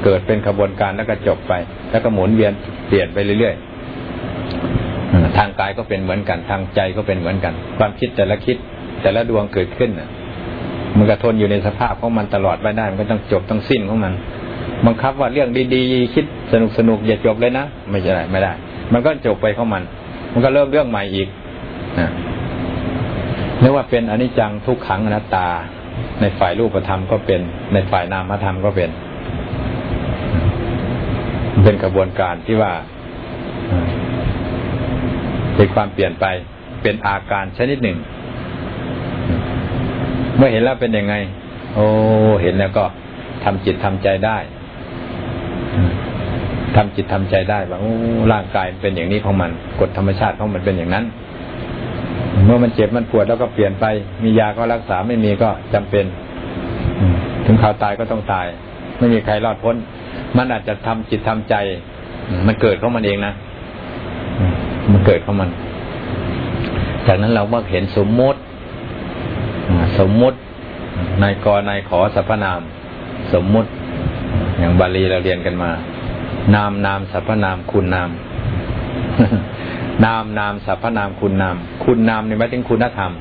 เกิดเป็นกระบวนการแล้วก็จบไป แล้วก็หมุนเวียนเปลี่ยนไปเรื่อยๆทางกายก็เป็นเหมือนกัน ทางใจก็เป็นเหมือนกัน ความคิดแต่ละคิด แต่ละดวงเกิดขึ้นมันก็ทนอยู่ในสภาพของมันตลอดไม่ได้มันก็ต้องจบต้องสิ้นของมัน บังคับว่าเรื่องดีๆ คิดสนุกสนุกอย่าจบเลยนะไม่ใช่ไม่ได้ มันก็จบไปของมัน มันก็เริ่มเรื่องใหม่อีกนะเรียกว่าเป็นอนิจจังทุกขังอนัตตา ในฝ่ายรูปธรรมก็เป็น ในฝ่ายนามธรรมก็เป็น เป็นกระบวนการที่ว่าเป็นความเปลี่ยนไปเป็นอาการชนิดหนึ่ง เมื่อเห็นแล้วเป็นยังไง โอ้ เห็นแล้วก็ทำจิตทำใจได้ทำจิตทำใจได้ว่าโอ้ร่างกายเป็นอย่างนี้ของมันกฎธรรมชาติของมันเป็นอย่างนั้น เมื่อมันเจ็บมันปวดแล้วก็เปลี่ยนไป มียาก็รักษาไม่มีก็จำเป็น ถึงข่าวตายก็ต้องตาย ไม่มีใครรอดพ้น มันอาจจะทำจิตทำใจ มันเกิดของมันเองนะมันเกิดของมัน จากนั้นเราก็เห็นสมมติ สมมุตินายกนายขอสรรพนาม สมมุติ อย่างบาลีเราเรียนกันมา นามนามสรรพนามคุณนาม นามนามสรรพนามคุณนาม คุณนามนี่หมายถึงคุณธรรม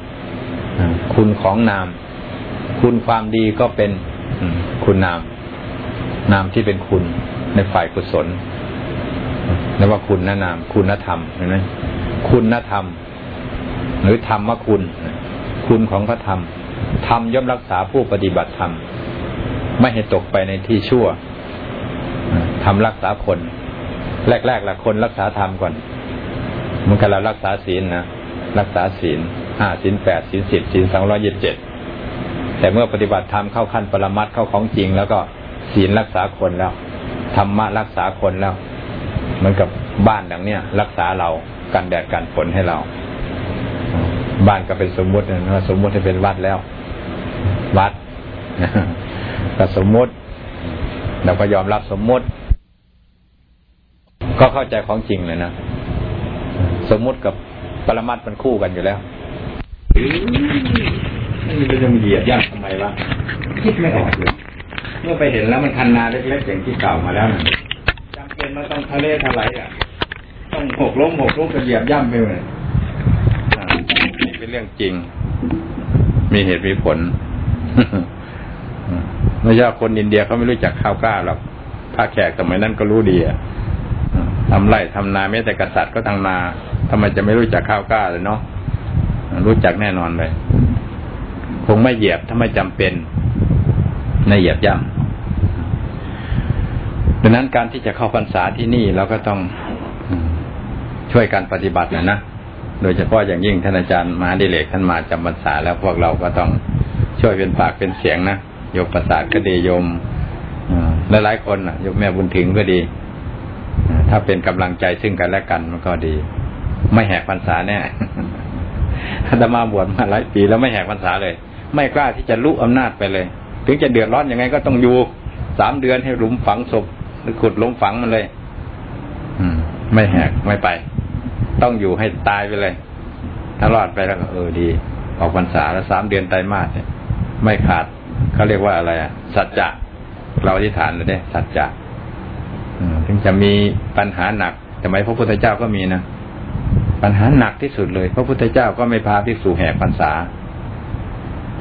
คุณของนาม คุณความดีก็เป็นคุณนาม นามที่เป็นคุณในฝ่ายกุศลเรียกว่าคุณนนาม คุณธรรมเห็นไหมคุณธรรม หรือธรรมคุณ คุณของพระธรรม ธรรมย่อมรักษาผู้ปฏิบัติธรรม ไม่ให้ตกไปในที่ชั่วทำรักษาคน แรกๆละคนรักษาธรรมก่อนมันก็เรารักษาศีลนะรักษาศีลห้าศีลแปดศีลสิบศีลสองร้อยิบเจ็ดแต่เมื่อปฏิบัติธรรมเข้าขั้นปรมัตเข้าของจริง แล้วก็ศีลรักษาคนแล้วธรรมะรักษาคนแล้วเหมือนกับบ้านอย่างเนี้ยรักษาเรากันแดดกันฝนให้เรา บ้านก็เป็นสมมุตินะสมมุติให้เป็นวัดแล้ว วัดก็สมมุติเราก็ยอมรับสมมุติ ก็เข้าใจของจริงเลยนะสมมุติกับปรมัตมันคู่กันอยู่แล้วนี่จะจะมีเหยียดย่างทำไมวะคิดไม่ออกเลยเมื่อไปเห็นแล้วมันคันนาเล็กๆอย่างที่กล่าวมาแล้วนะจำเป็นมันต้องทะเลทลายอะ ต้องหกล้มหกล้มเป็นเหยียบย่ำไปเลยนี่เป็นเรื่องจริง มีเหตุมีผล ไม่ใช่คนอินเดียเขาไม่รู้จักข้าวกล้าหรอกถ้าแขกสมัยนั้นก็รู้ดีอะทำไร่ทำนาแม้แต่กษัตริย์ก็ทางนาทำไมจะไม่รู้จักข้าวกล้าเลยเนาะรู้จักแน่นอนเลย คงไม่เหยียบถ้าไม่จำเป็นในเหยียบย่ำดังนั้นการที่จะเข้าพรรษาที่นี่เราก็ต้องช่วยกันปฏิบัตินะนะ โดยเฉพาะอย่างยิ่งท่านอาจารย์มาดิเลกท่านมาจำพรรษาแล้วพวกเราก็ต้อง ช่วยเป็นปากเป็นเสียงนะยกประสาทก็ดีโยมหลายๆคนยกแม่บุญถึงก็ดีถ้าเป็นกำลังใจซึ่งกันและกันมันก็ดี ไม่แหกพรรษาแน่อาตมาบวชมาหลายปีแล้วไม่แหกพรรษาเลย ไม่กล้าที่จะลุอำนาจไปเลย ถึงจะเดือดร้อนยังไงก็ต้องอยู่สามเดือนให้หลุมฝังศพหรือขุดหลงฝังมันเลย อืม ไม่แหกไม่ไป ต้องอยู่ให้ตายไปเลย ถ้ารอดไปแล้วเออดี ออกพรรษาแล้วสามเดือนไตรมาสเนี่ย ไม่ขาดเขาเรียกว่าอะไรอะสัจจะเราอธิษฐานเลยเนี่ยสัจจะถึงจะมีปัญหาหนักแต่ไมพระพุทธเจ้าก็มีนะปัญหาหนักที่สุดเลย พระพุทธเจ้าก็ไม่พาภิกษุแหกพรรษา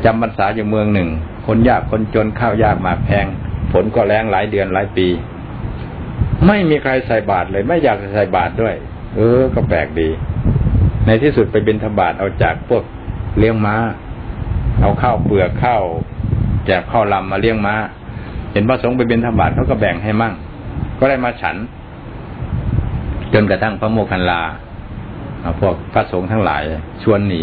จำพรรษาอยู่เมืองหนึ่ง คนยากคนจนข้าวยากหมากแพงฝนก็แรงหลายเดือนหลายปี ไม่มีใครใส่บาตรเลย ไม่อยากใส่บาตรด้วย เออ ก็แปลกดี ในที่สุดไปบินธบาตเอาจากพวกเลี้ยงม้า เอาข้าวเปลือกข้าวแจกข้าวลำมาเลี้ยงม้า เห็นพระสงฆ์ไปเบินธบาตเขาก็แบ่งให้มั่ง ก็ได้มาฉัน จนกระทั่งพระโมคคัลลาพวกพระสงฆ์ทั้งหลาย ชวนหนี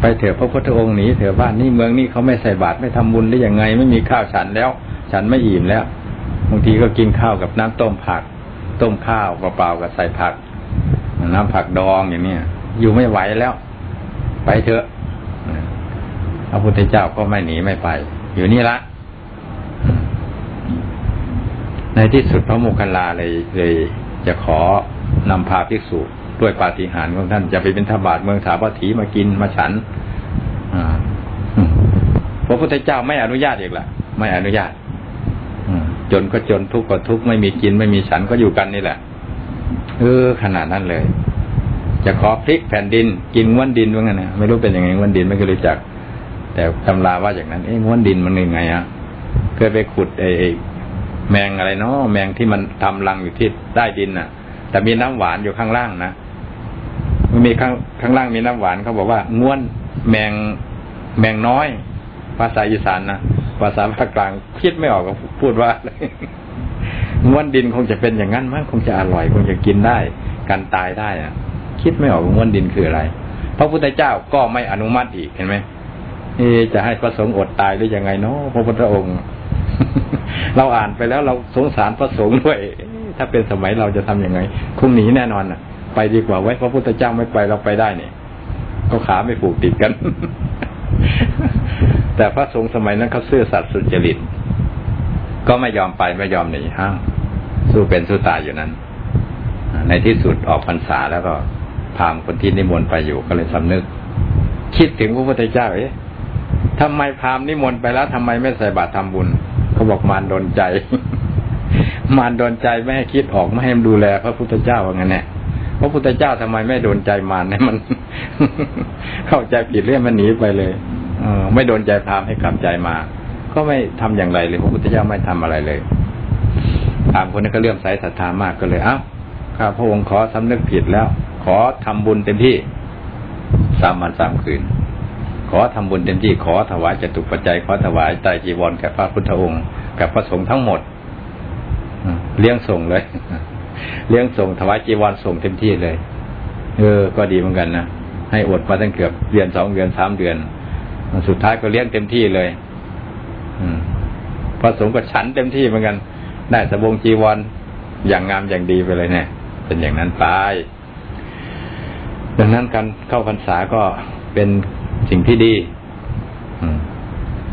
ไปเถอะพระพุทธองค์หนีเถอะบ้านนี้เมืองนี้เขาไม่ใส่บาตรไม่ทำบุญได้ยังไง ไม่มีข้าวฉันแล้ว ฉันไม่อิ่มแล้วบางทีก็กินข้าวกับน้ำต้มผัก ต้มข้าวเปล่าๆกับใส่ผัก น้ำผักดองอย่างเนี้ยอยู่ไม่ไหวแล้ว ไปเถอะ พระพุทธเจ้าก็ไม่หนีไม่ไป อยู่นี่ละในที่สุดพระโมคคัลลาเลยเลยจะขอนำพาภิกษุด้วยปาฏิหาริย์ของท่านจะไปเป็นทบาทเมืองถาวัถีมากินมาฉันพระพุทธเจ้าไม่อนุญาตอีกละไม่อนุญาตจนก็จนทุกข์ก็ทุกข์ไม่มีกินไม่มีฉันก็อยู่กันนี่แหละเออขนาดนั้นเลย จะขอพลิกแผ่นดิน กินง้นดินว่างั้นนะไม่รู้เป็นยังไงง้นดินไม่เคยรู้จัก แต่ตำราว่าอย่างนั้นเอ้ง้วนดินมันยังไงอะเคยไปขุดไอ้แมงอะไรเนาะแมงที่มันทำรังอยู่ที่ใต้ดินน่ะ แต่มีน้ำหวานอยู่ข้างล่างนะมันมีข้างข้างล่างมีน้ำหวานเขาบอกว่าง้วนแมงแมงน้อย ภาษาอีสานนะภาษาภาคกลางคิดไม่ออกก็พูดว่าง้วนดินคงจะเป็นอย่างนั้นมั้งคงจะอร่อยคงจะกินได้กันตายได้อะคิดไม่ออกง้วนดินคืออะไรพระพุทธเจ้าก็ไม่อนุมัติอีกเห็นไหม นี่จะให้พระสงฆ์อดตายหรือยังไงเนาะพระพุทธองค์ เราอ่านไปแล้วเราสงสารพระสงฆ์ด้วย ถ้าเป็นสมัยเราจะทํำยังไง คงหนีแน่นอนอะ ไปดีกว่าไว้พระพุทธเจ้าไม่ไปเราไปได้เนี่ยก็ขาไม่ผูกติดกัน แต่พระสงฆ์สมัยนั้นเขาซื่อสัตย์สุจริต ก็ไม่ยอมไปไม่ยอมหนีห้างสู้เป็นสู้ตายอยู่นั้น ในที่สุดออกพรรษาแล้วก็พามคนที่นิมนต์ไปอยู่ก็เลยสำนึก คิดถึงพระพุทธเจ้าเอ๊ะ ทำไมพามนิมนต์ไปแล้วทำไมไม่ใส่บาตรทำบุญ เขาบอกมารโดนใจ มารโดนใจไม่ให้คิดออกไม่ให้ดูแล พระพุทธเจ้าว่างั้นแหละพระพุทธเจ้าทำไมไม่โดนใจมารเนี่ยมัน เข้าใจผิดเรื่องมันหนีไปเลยเออไม่โดนใจพามให้กลับใจมา ก็ไม่ทำอย่างไรเลยพระพุทธเจ้าไม่ทำอะไรเลยตามคนนี้ก็เลื่อมใสศรัทธามากก็เลยเอ้าข้าพระองค์ขอสำนึกผิดแล้ว ขอทำบุญเต็มที่สามวันสามคืน ขอทำบุญเต็มที่ขอถวายจตุปัจจัยขอถวายไตรจีวรแก่พระพุทธองค์กับพระสงฆ์ทั้งหมดเลี้ยงส่งเลย เลี้ยงส่งถวายจีวรส่งเต็มที่เลย เออ ก็ดีเหมือนกันนะให้อดมาตั้งเกือบเดือนสองเดือนสามเดือน สุดท้ายก็เลี้ยงเต็มที่เลย อืมพระสงฆ์ก็ฉันเต็มที่เหมือนกัน ได้สบงจีวรอย่างงามอย่างดีไปเลยเนี่ย เป็นอย่างนั้นไปดังนั้นการเข้าพรรษาก็เป็น สิ่งที่ดี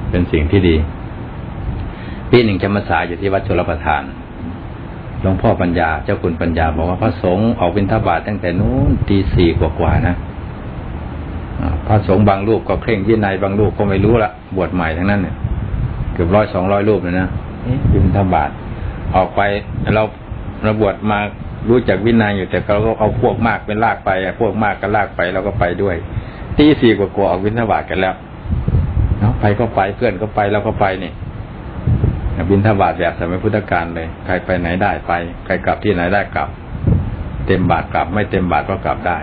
เป็นสิ่งที่ดี ปีหนึ่งจำพรรษาอยู่ที่วัดชลประทานหลวงพ่อปัญญา เจ้าคุณปัญญา บอกว่าพระสงฆ์ออกบิณฑบาตตั้งแต่นู้นตีสี่กว่าๆนะพระสงฆ์บางรูปก็เคร่งที่ในบางรูปก็ไม่รู้ละบวชใหม่ทั้งนั้นเนี่ยเกือบร้อยสองร้อยรูปเลยนะบิณฑบาตออกไปเราเราบวชมารู้จักวินัยอยู่แต่เราก็เอาพวกมากเป็นลากไปพวกมากก็ลากไปเราก็ไปด้วย ตีสี่กว่าๆออกบิณฑบาตกันแล้วเนาะไปก็ไปเพื่อนก็ไปเราก็ไปนี่บินทบาทแบบสมัยพุทธกาลเลย ใครไปไหนได้ไป ใครกลับที่ไหนได้กลับ เต็มบาทกลับ ไม่เต็มบาทก็กลับได้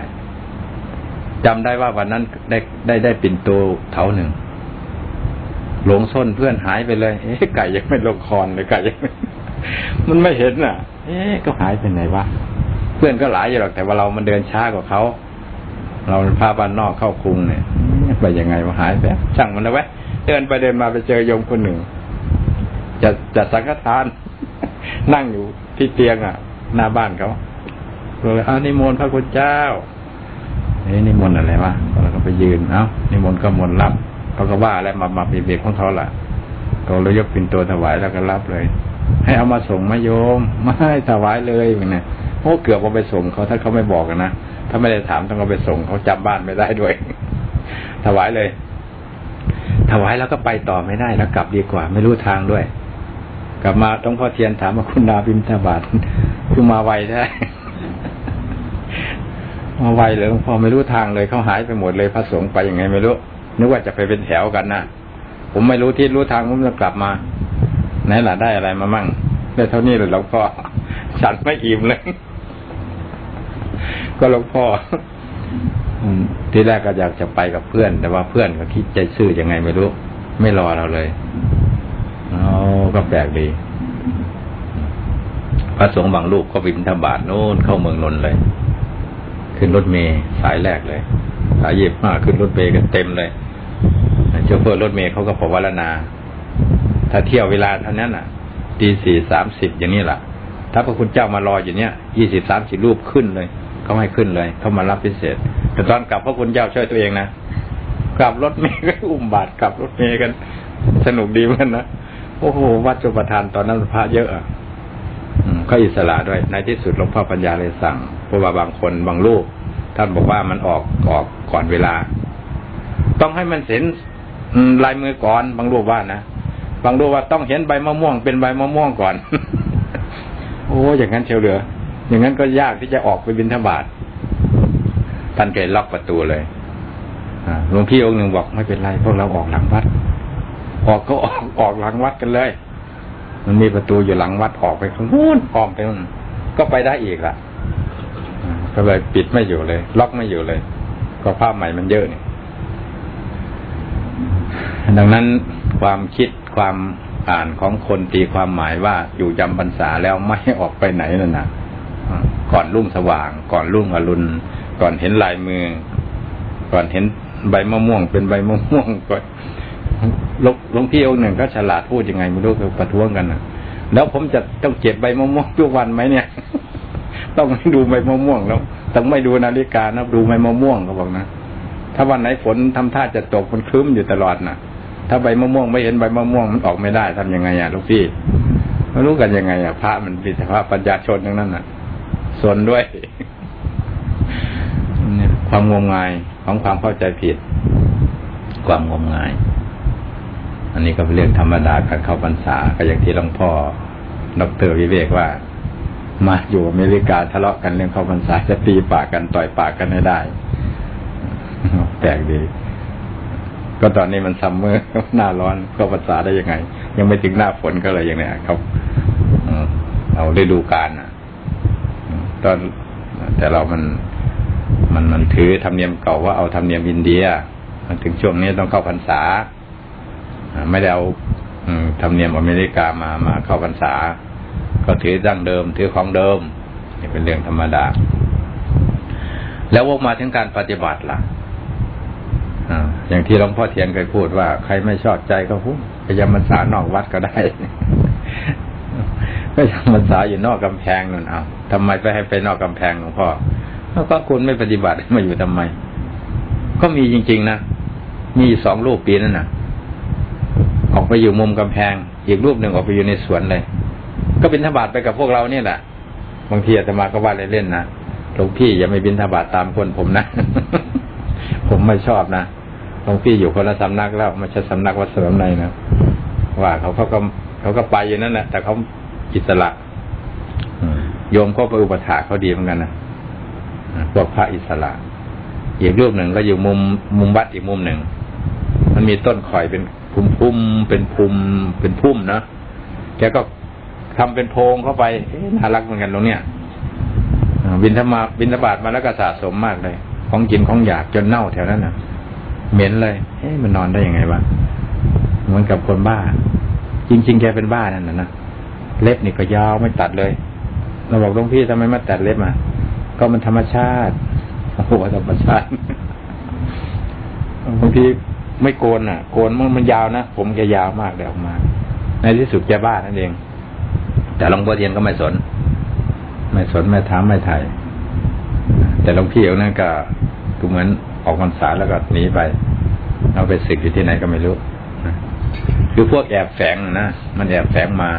จำได้ว่าวันนั้นได้ได้ได้ปิ่นโตเถาหนึ่งหลงส้นเพื่อนหายไปเลย เอ๊ะไก่ยังไม่ลงคอนเลยไก่ยังมันไม่เห็นน่ะ เอ๊ะก็หายไปไหนวะเพื่อนก็หลายอยู่หรอกแต่ว่าเรามันเดินช้ากว่าเขา เราพาบ้านนอกเข้ากรุงเนี่ยไปยังไงมาหายไปช่างมันนะวะเดินไปเดินมาไปเจอโยมคนหนึ่งจะจะสังฆทาน นั่งอยู่ที่เตียงอะ หน้าบ้านเขาเลยอ้านิมนต์พระคุณเจ้าเอ้นิมนต์อะไรวะเราก็ไปยืนเอ้านิมนต์ก็มนต์รับเขาก็ว่าอะไรมามาเบียดของเขาล่ะเขาเลยยกปิ่นโตถวายแล้วก็รับเลย ให้เอามาส่งมาโยมไม่ถวายเลยเนี่ยโอ้เกือบเอาไปส่งเขาถ้าเขาไม่บอกนะ ถ้าไม่ได้ถามต้องเอาไปส่งเขาจำบ้านไม่ได้ด้วย ถวายเลย ถวายแล้วก็ไปต่อไม่ได้แล้วกลับดีกว่า ไม่รู้ทางด้วย กลับมาต้องพ่อเทียนถามว่าคุณดาบินทบาทคือมาไวใช่มาไวเลยหลวงพ่อไม่รู้ทางเลยเขาหายไปหมดเลยพระสงฆ์ไปยังไง ไม่รู้นึกว่าจะไปเป็นแถวกันนะผมไม่รู้ที่รู้ทางผมจะกลับมา ไหนล่ะได้อะไรมามั่งได้เท่านี้เลยหลวงพ่อฉันไม่อิ่มเลย ก็หลวงพ่อทีแรกก็อยากจะไปกับเพื่อน แต่ว่าเพื่อนก็คิดใจซื่อยังไงไม่รู้ ไม่รอเราเลยอ๋อก็แปลกดี พระสงฆ์บางรูปก็บินธบาตโน่นเข้าเมืองนนท์เลย ขึ้นรถเมย์สายแรกเลย สายเย็บมากขึ้นรถเมย์กันเต็มเลยโชเฟอร์รถเมย์เขาก็ภาวนาถ้าเที่ยวเวลาเท่านั้นอะตีสี่สามสิบอย่างนี้แหละถ้าพระคุณเจ้ามารออยู่เนี้ยยี่สิบสามสิบรูปขึ้นเลย เขาให้ขึ้นเลย เขามารับพิเศษ แต่ตอนกลับพระคุณเจ้าช่วยตัวเองนะกลับรถเมย์ก็อุ้มบาตรกลับรถเมย์กัน สนุกดีเหมือนนะโอ้โหวัดจุปทานตอนนั้นพระเยอะอะเขาอิสระด้วย ในที่สุดหลวงพ่อปัญญาเลยสั่งเพราะว่าบางคนบางรูปท่านบอกว่ามันออกออกก่อนเวลา ต้องให้มันเห็นลายมือก่อน บางรูปว่านะบางรูปว่าต้องเห็นใบมะม่วงเป็นใบมะม่วงก่อน โอ้อย่างนั้นเชียวเหลือ อย่างนั้นก็ยากที่จะออกไปบินทบาทท่านเกล็อกประตูเลยหลวงพี่องค์หนึ่งบอกไม่เป็นไรพวกเราออกหลังวัด ออกก็ออกออกหลังวัดกันเลย มันมีประตูอยู่หลังวัดออกไปข้างนู้นอ้อมไปนู่นก็ไปได้อีกละก็เลยปิดไม่อยู่เลย ล็อกไม่อยู่เลย ก็ภาพใหม่มันเยอะนี่ดังนั้นความคิดความอ่านของคนตีความหมายว่าอยู่จำพรรษาแล้วไม่ออกไปไหนนั่นนะ ก่อนรุ่งสว่าง ก่อนรุ่งอรุณ ก่อนเห็นลายมือ ก่อนเห็นใบมะม่วง เป็นใบมะม่วงก่อนหลวงพี่องค์หนึ่งก็ฉลาดพูดยังไงไม่รู้คือประท้วงกันนะแล้วผมจะต้องเก็บใบมะม่วงทุกวันไหมเนี่ย ต้องดูใบมะม่วงแล้วต้องไม่ดูนาฬิกานะดูใบมะม่วงเขาบอกนะถ้าวันไหนฝนทำท่าจะตกมันคลึ้มอยู่ตลอดนะถ้าใบมะม่วงไม่เห็นใบมะม่วงมันออกไม่ได้ทํำยังไงอะลูกพี่ไม่รู้กันยังไงอะพระมันเป็นพระปัญญาชนทั้งนั้นอะ ส่วนด้วยความงมงายของความเข้าใจผิด ความงมงาย อันนี้ก็เป็นเรื่องธรรมดาการเข้าพรรษาก็อย่างที่หลวงพ่อดรวิเวกว่า มาอยู่อเมริกาทะเลาะกันเรื่องเข้าพรรษาจะตีปากกันต่อยปากกันไม่ได้ แปลกดี ก็ตอนนี้มัน summer หน้าร้อนเข้าพรรษาได้ยังไง ยังไม่ถึงหน้าฝนก็เลยอย่างเนี้ยเขาเอาได้ดูการอะ ตอน แต่เรามันมันมันถือธรรมเนียมเก่าว่าเอาธรรมเนียมอินเดียมันถึงช่วงนี้ต้องเข้าพรรษาไม่ได้เอาธรรมเนียมอเมริกามามาเข้าพรรษา ก็ถือดั้งเดิม ถือของเดิมนี่เป็นเรื่องธรรมดา แล้ววกมาถึงการปฏิบัติล่ะอย่างที่หลวงพ่อเทียนเคยพูดว่าใครไม่ชอบใจก็พูดพยายามพรรษานอกวัดก็ได้ ก็ยังพรรษาอยู่นอกกำแพงนั่นเอา ทำไมไปให้ไปนอกกำแพงหลวงพ่อแล้วก็คุณไม่ปฏิบัติมาอยู่ทำไม ก็มีจริง ๆนะมีสองรูปปีนั่นน่ะ ออกไปอยู่มุมกำแพง อีกรูปหนึ่งออกไปอยู่ในสวนเลย ก็บินทบาทไปกับพวกเราเนี่ยแหละบางทีอาตมาก็ว่าเล่นๆนะหลวงพี่อย่าไม่บินทบาทตามคนผมนะ ผมไม่ชอบนะหลวงพี่อยู่คนละสำนักแล้วไม่ใช่สำนักวัดเสริมในนะว่าเขาเขาก็เขาก็ไปอยู่นั่นแหละแต่เขาอิสระ โยมก็ไปอุปถาเขาดีเหมือนกันนะพวกพระอิสระอีกรูปหนึ่งก็อยู่มุมมุมวัดอีกมุมหนึ่ง มันมีต้นข่อยเป็นพุ่มพุ่มเป็นพุ่มเป็นพุ่มนะแกก็ทำเป็นโพงเข้าไปน่ารักเหมือนกันตรงเนี้ยบินธมาบินธบาตมาแล้วก็สะสมมากเลย ของกินของอยากจนเน่าแถวนั้นนะเหม็นเลยเฮ้ยมันนอนได้ยังไงวะเหมือนกับคนบ้า จริง ๆ แกเป็นบ้านั่นนะนะเล็บนี่ก็ยาวไม่ตัดเลย เราบอกหลวงพี่ทำไมมาตัดเล็บมาก็มันธรรมชาติโอ้โหธรรมชาติบางทีไม่โกนอะ โกนมันมันยาวนะผมแกยาวมากเลยออกมา ในที่สุดแกบ้านั่นเอง แต่หลวงพ่อเทียนก็ไม่สน ไม่สนไม่ถามไม่ถ่ายแต่หลวงพี่เอานั่นก็ดูเหมือนออกพรรษาแล้วก็หนีไปเอาไปศึกอยู่ที่ไหนก็ไม่รู้คือพวกแอบแฝงนะมันแอบแฝงมา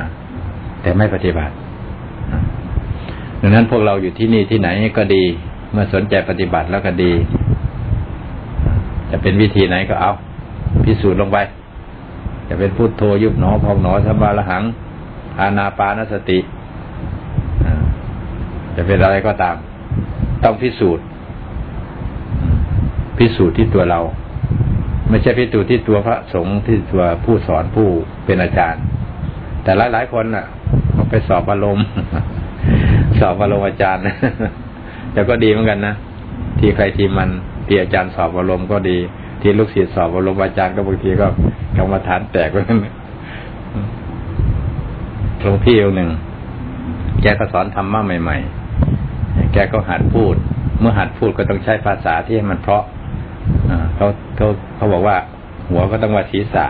แต่ไม่ปฏิบัติ ดังนั้นพวกเราอยู่ที่นี่ที่ไหนก็ดี เมื่อสนใจปฏิบัติแล้วก็ดี จะเป็นวิธีไหนก็เอา พิสูจน์ลงไป จะเป็นพุทโธยุบหนอพองหนอสบาละหัง อาณาปานสติจะเป็นอะไรก็ตาม ต้องพิสูจน์ พิสูจน์ที่ตัวเรา ไม่ใช่พิสูจน์ที่ตัวพระสงฆ์ที่ตัวผู้สอนผู้เป็นอาจารย์ แต่หลายๆคนน่ะเขาไปสอบอารมณ์ สอบอารมณ์อาจารย์แต่ก็ดีเหมือนกันนะที่ใครทีมันที่อาจารย์สอบอารมณ์ก็ดี ที่ลูกศิษย์สอบอารมณ์อาจารย์ก็บางทีก็กรรมฐานแตกไปนั่นหลวงพี่องหนึ่งแกก็สอนธรรมะใหม่ ๆ แกก็หัดพูด เมื่อหัดพูดก็ต้องใช้ภาษาที่ให้มันเพราะเขาเขาเขาบอกว่า หัวก็ต้องว่าศีรษะ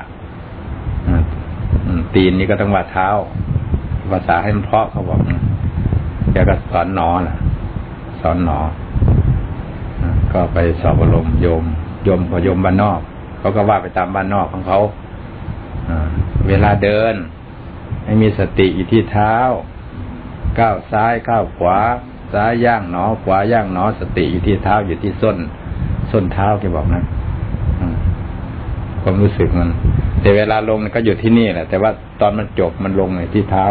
ตีนนี่ก็ต้องว่าเท้า ภาษาให้มันเพราะเขาบอก แกก็สอนหนอนะสอนหนอ ก็ไปสอบอารมณ์โยม โยมพอโยมบ้านนอก เขาก็ว่าไปตามบ้านนอกของเขาเวลาเดิน ให้มีสติอยู่ที่เท้า ก้าวซ้ายก้าวขวา ซ้ายย่างหนอ ขวาย่างหนอ สติอยู่ที่เท้าอยู่ที่ส้น ส้นเท้าแกบอกนะความรู้สึกมันแต่เวลาลงก็อยู่ที่นี่แหละ แต่ว่าตอนมันจบมันลงในที่เท้า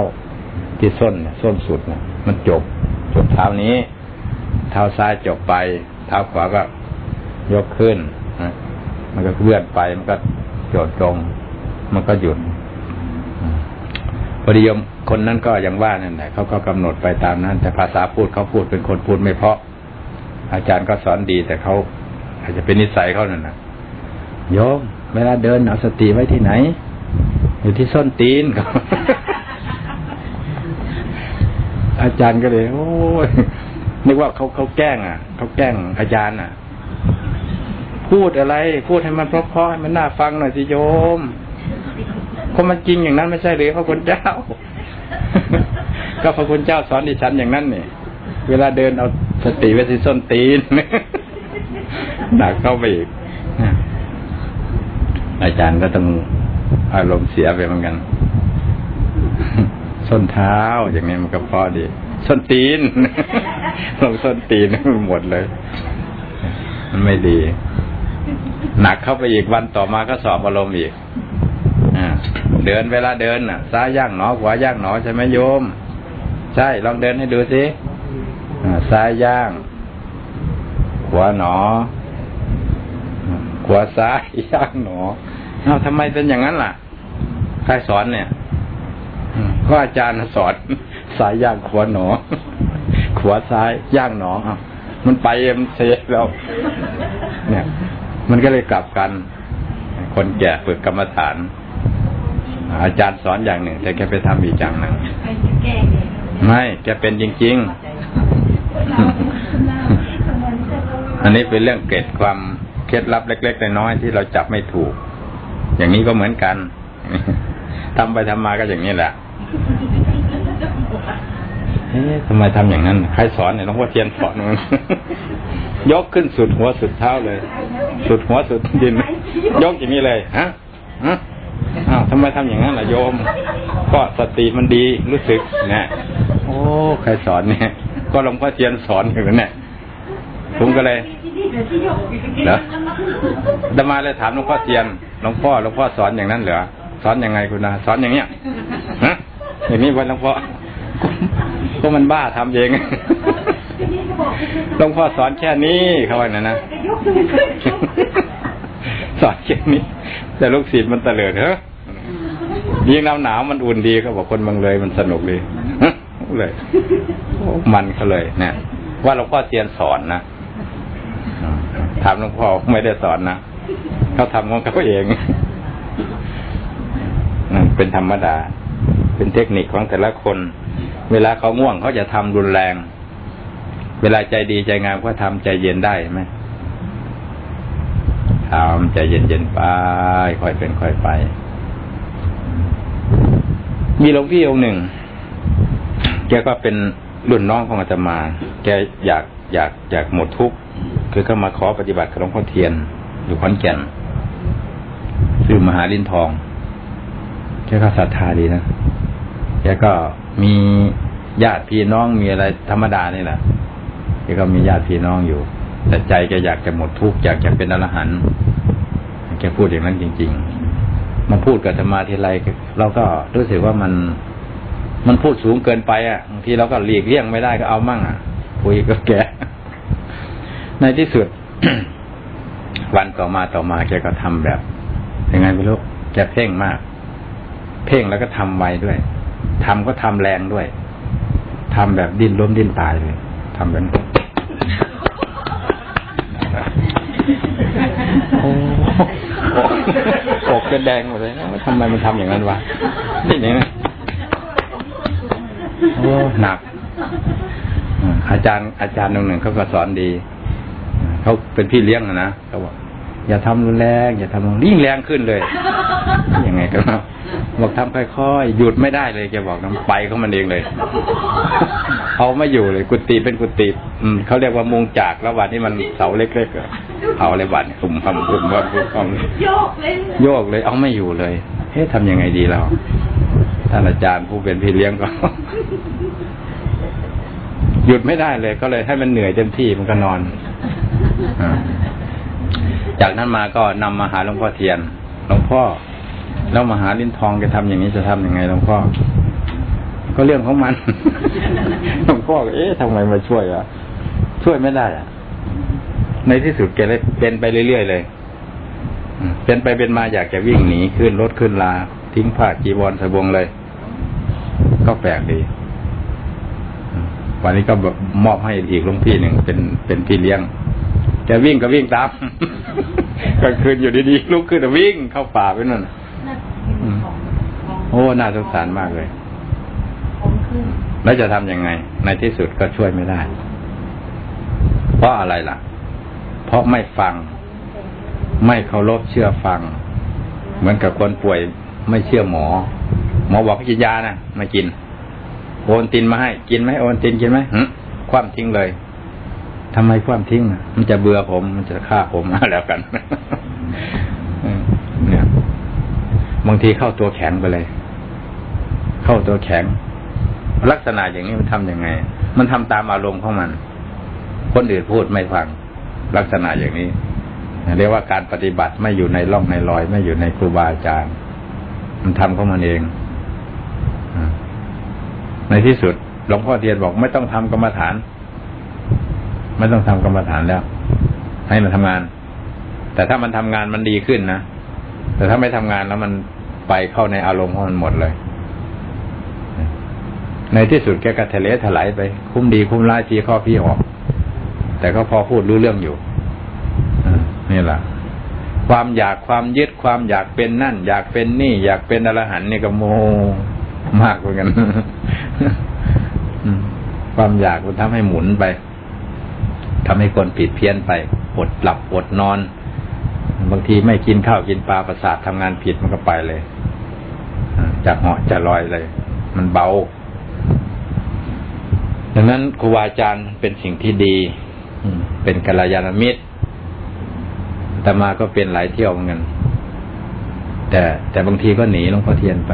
ที่ส้นส้นสุดนะมันจบ จบเท้านี้ เท้าซ้ายจบไป เท้าขวาก็ยกขึ้นนะมันก็เคลื่อนไป มันก็โจดตรง มันก็หยุดพอดียมคนนั้นก็ยังว่านั่นแหละเขาก็กำหนดไปตามนั้น แต่ภาษาพูดเขาพูดเป็นคนพูดไม่เพาะ อาจารย์ก็สอนดี แต่เขาอาจจะเป็นนิสัยเขานั่นนะโยมเวลาเดินเอาสติไว้ที่ไหน อยู่ที่ส้นตีนเขา อาจารย์ก็เลย โอ้ยนึกว่าเขาเขาแกล้งอะเขาแกล้งอาจารย์อะ พูดอะไร พูดให้มันเพราะๆให้มันน่าฟังหน่อยสิโยมเพรามันจริงอย่างนั้นไม่ใช่หรือพระคุณเจ้า ก็พระคุณเจ้าสอนดิฉันอย่างนั้นเนี่ยเวลาเดินเอาสติไว้ที่ส้นตีนหนักเข้าไปอีกอาจารย์ก็ต้องอารมณ์เสียไปเหมือนกัน ส้นเท้า อย่างนี้มันก็พอดี ส้นตีน ลงส้นตีนหมดเลย มันไม่ดี หนักเข้าไปอีกวันต่อมาก็สอบอารมณ์อีกอเดินเวลาเดินน่ะ ซ้ายย่างหนอขวาย่างหนอใช่ไหมโยม ใช่ลองเดินให้ดูสิซ้ายย่าง ขวาหนอ ขวาซ้ายย่างหนอเอาทำไมเป็นอย่างนั้นล่ะใครสอนเนี่ย ก็อาจารย์สอนซ้ายย่างขวาหนอ ขวาซ้ายย่างหนออะมันไปมันเสียแล้ว เนี่ย มันก็เลยกลับกัน คนแก่ฝึกกรรมฐาน อาจารย์สอนอย่างหนึ่ง แต่แกไปทำอีกอย่างหนึ่งไม่แกเป็นจริง ๆ อันนี้เป็นเรื่องเกร็ดความเคล็ดลับเล็กๆน้อยๆที่เราจับไม่ถูก อย่างนี้ก็เหมือนกันทำไปทำมาก็อย่างนี้แหละ เอ๊ะทำไมทำอย่างนั้น ใครสอนเนี่ยหลวงพ่อเทียนสอนมันยกขึ้นสุดหัวสุดเท้าเลย สุดหัวสุดดิน ยกอย่างนี้เลยฮะฮะอ้าวทำไมทำอย่างนั้นล่ะโยม ก็สติมันดีรู้สึกนะโอ้ใครสอนเนี่ย ก็หลวงพ่อเทียนสอนอยู่เนี่ยผมก็เลยเหรอดมาเลยถามหลวงพ่อเทียนหลวงพ่อหลวงพ่อสอนอย่างนั้นเหรอสอนยังไงคุณนะสอนอย่างเนี้ยฮะ อย่างนี้วันหลวงพ่อก็มันบ้าทำเองหลวงพ่อสอนแค่นี้เขาว่านั่นนะสอนแค่นี้ แต่ลูกศิษย์มันเตลิดเฮ้ยิ่งหนาวหนาวมันอุ่นดีเขาบอกคนบางเลยมันสนุกดีเลยมันเขาเลยเนี่ยว่าหลวงพ่อเตียนสอนนะถามหลวงพ่อไม่ได้สอนนะเขาทำของเขาเอง เป็นธรรมดา เป็นเทคนิคของแต่ละคน เวลาเขาง่วงเขาจะทำรุนแรง เวลาใจดีใจงามก็ทำใจเย็นได้ไหมทำใจเย็นๆไปค่อยเป็นค่อยไป มีหลวงพี่องค์หนึ่ง แกก็เป็นรุ่นน้องของอาตมา แกอยากอยากอยากหมดทุกข์คือก็มาขอปฏิบัติกับหลวงพ่อเทียน อยู่ขอนแก่น ซื้อมหาลินทองแกก็ศรัทธาดีนะ แกก็มีญาติพี่น้องมีอะไรธรรมดานี่แหละแกก็มีญาติพี่น้องอยู่ แต่ใจแกอยากจะหมดทุกข์อยากจะเป็นอรหันต์แกพูดอย่างนั้นจริง ๆมาพูดกับธรรมาทีไรเราก็รู้สึกว่ามันมันพูดสูงเกินไปอะบางทีเราก็หลีกเลี่ยงไม่ได้ก็เอามั่งอะคุยกับแก ในที่สุด วันต่อมาต่อมาแกก็ทำแบบยังไงไม่รู้แกเพ่งมาก เพ่งแล้วก็ทำไวด้วย ทำก็ทำแรงด้วยทำแบบดิ้นล้มดิ้นตายเลยทำแบบโอ้อกจะแดงหมดเลยทำไมมันทำอย่างนั้นวะนี่อย่นี้โอ้หนัก อาจารย์ อาจารย์หนึ่งหนึ่งเขาก็สอนดี เขาเป็นพี่เลี้ยงนะเขาบอกอย่าทำรุนแรงอย่าทำยิ่งแรงขึ้นเลยยังไงกัน บอกทำค่อยๆหยุดไม่ได้เลยแกบอกน้ำไปเขามันเองเลยเขาไม่อยู่เลย กุฏิเป็นกุฏิอืมเขาเรียกว่ามุงจากแล้ววันนี้มันเสาเล็กๆเขาอะไรวันหุ่มคำหุ่มว่าหุ่มคำโยกเลยโยกเลย เอาไม่อยู่เลยเฮ้ยทำยังไงดีเราท่านอาจารย์ผู้เป็นพี่เลี้ยงก็หยุดไม่ได้เลยก็เลยให้มันเหนื่อยเต็มที่มันก็นอนอจากนั้นมาก็นำมาหาหลวงพ่อเทียนหลวงพ่อ แล้วมหาลิ้นทองจะทำอย่างนี้จะทํำยังไงหลวงพ่อ ก็เรื่องของมันหลวงพ่อเอ๊ะทำไมมาช่วยอะ ช่วยไม่ได้อะ ในที่สุดแกเลยเป็นไปเรื่อยๆเลยเป็นไปเป็นมาอยากจะวิ่งหนีขึ้นรถขึ้นลา ทิ้งผ้าจีวรสบงเลย ก็แปลกดี วันนี้ก็มอบให้อีกหลวงพี่หนึ่งเป็นเป็นพี่เลี้ยงแกวิ่งก็วิ่งตามกลางคืนอยู่ดีๆลุกขึ้นวิ่งเข้าป่าไปนั่น โอ้น่าสงสารมากเลย แล้วจะทำยังไง ในที่สุดก็ช่วยไม่ได้ เพราะอะไรล่ะ เพราะไม่ฟัง ไม่เคารพเชื่อฟัง เหมือนกับคนป่วยไม่เชื่อหมอ หมอบอกกินยานะไม่กิน โอนตินมาให้ กินไหมโอนตินกินไหมคว่ำทิ้งเลยทำไมความทิ้งมันจะเบื่อผม มันจะฆ่าผมแล้วกันเนี่ยบางทีเข้าตัวแข็งไปเลย เข้าตัวแข็ง ลักษณะอย่างนี้มันทํำยังไง มันทำตามอารมณ์ของมัน คนอื่นพูดไม่ฟัง ลักษณะอย่างนี้เรียกว่าการปฏิบัติไม่อยู่ในร่องในรอย ไม่อยู่ในครูบาอาจารย์ มันทำของมันเองในที่สุดหลวงพ่อเทียนบอกไม่ต้องทำกรรมฐาน ไม่ต้องทำกรรมฐานแล้ว ให้มันทำงาน แต่ถ้ามันทำงานมันดีขึ้นนะแต่ถ้าไม่ทำงานแล้วมันไปเข้าในอารมณ์ของมันหมดเลย ในที่สุดแกก็ทะเลถลายไป คุ้มดีคุ้มร้ายทีข้อพี่ออก แต่ก็พอพูดรู้เรื่องอยู่นี่แหละความอยากความยึดความอยากเป็นนั่น อยากเป็นนี่ อยากเป็นอรหันต์นี่ก็โมมากเหมือนกันความอยากมันทำให้หมุนไปทำให้คนผิดเพี้ยนไปอดหลับอดนอน บางทีไม่กินข้าวกินปลาประสาททำงานผิดมันก็ไปเลยจะเหาะจะลอยเลย มันเบา ดังนั้นครูบาอาจารย์เป็นสิ่งที่ดีเป็นกัลยาณมิตรแต่มาก็เป็นหลายเที่ยวเหมือนกัน แต่แต่บางทีก็หนีหลวงพ่อเทียนไป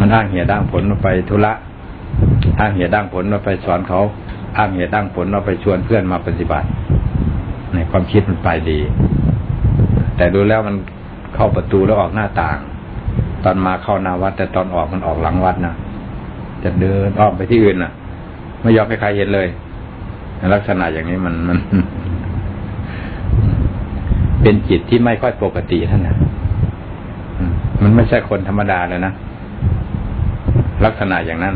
มันอ้างเหตุด้างผลมาไปธุระอ้างเหตุด้างผลมาไปสอนเขาอ้างเหตุด้างผลมาไปชวนเพื่อนมาปฏิบัติในความคิดมันไปดี แต่ดูแล้วมันเข้าประตูแล้วออกหน้าต่าง ตอนมาเข้านาวัด แต่ตอนออกมันออกหลังวัดนะจะเดินอ้อมไปที่อื่นน่ะ ไม่ยอมให้ใครเห็นเลย ลักษณะอย่างนี้มันมัน เป็นจิตที่ไม่ค่อยปกติท่านนะมันไม่ใช่คนธรรมดาเลยนะลักษณะอย่างนั้น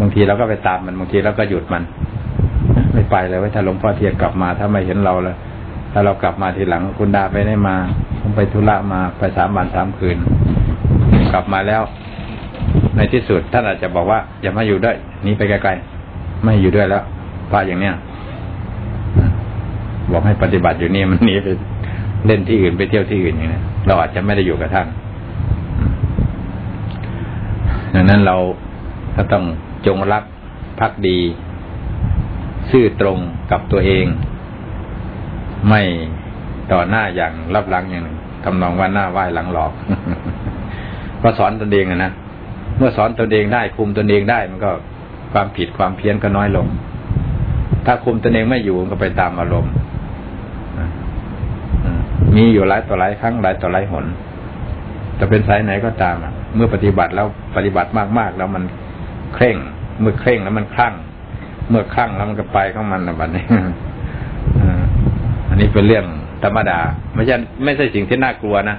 บางทีเราก็ไปตามมันบางทีเราก็หยุดมัน ไม่ไปเลยว่าถ้าหลวงพ่อเทียนกลับมา ถ้าไม่เห็นเราแล้วถ้าเรากลับมาทีหลังคุณดาไปได้มาผมไปธุระมาไปสามวันสามคืน กลับมาแล้ว ในที่สุดท่านอาจจะบอกว่า อย่ามาอยู่ด้วยนี้ไปไกลๆ ไม่อยู่ด้วยแล้วพระอย่างเนี้ยบอกให้ปฏิบัติอยู่นี่มันหนีไปเล่นที่อื่นไปเที่ยวที่อื่นอย่างนี้เราอาจจะไม่ได้อยู่กับท่านดังนั้นเราก็ต้องจงรักพักดี ซื่อตรงกับตัวเอง ไม่ต่อหน้าอย่างรับหลังอย่างทำนองว่าหน้าไหว้หลังหลอกก็สอนตนเองนะเมื่อสอนตนเองได้คุมตนเองได้มันก็ ความผิดความเพี้ยนก็น้อยลง ถ้าคุมตนเองไม่อยู่ก็ไปตามอารมณ์มีอยู่หลายต่อหลายครั้งหลายต่อหลายหนจะเป็นสายไหนก็ตามเมื่อปฏิบัติแล้วปฏิบัติมากๆ แล้วมันเคร่ง เมื่อเคร่งแล้วมันคลั่ง เมื่อคลั่งแล้วมันก็ไปของมันนะบัดนี้อันนี้เป็นเรื่องธรรมดา ไม่ใช่ไม่ใช่สิ่งที่น่ากลัวนะ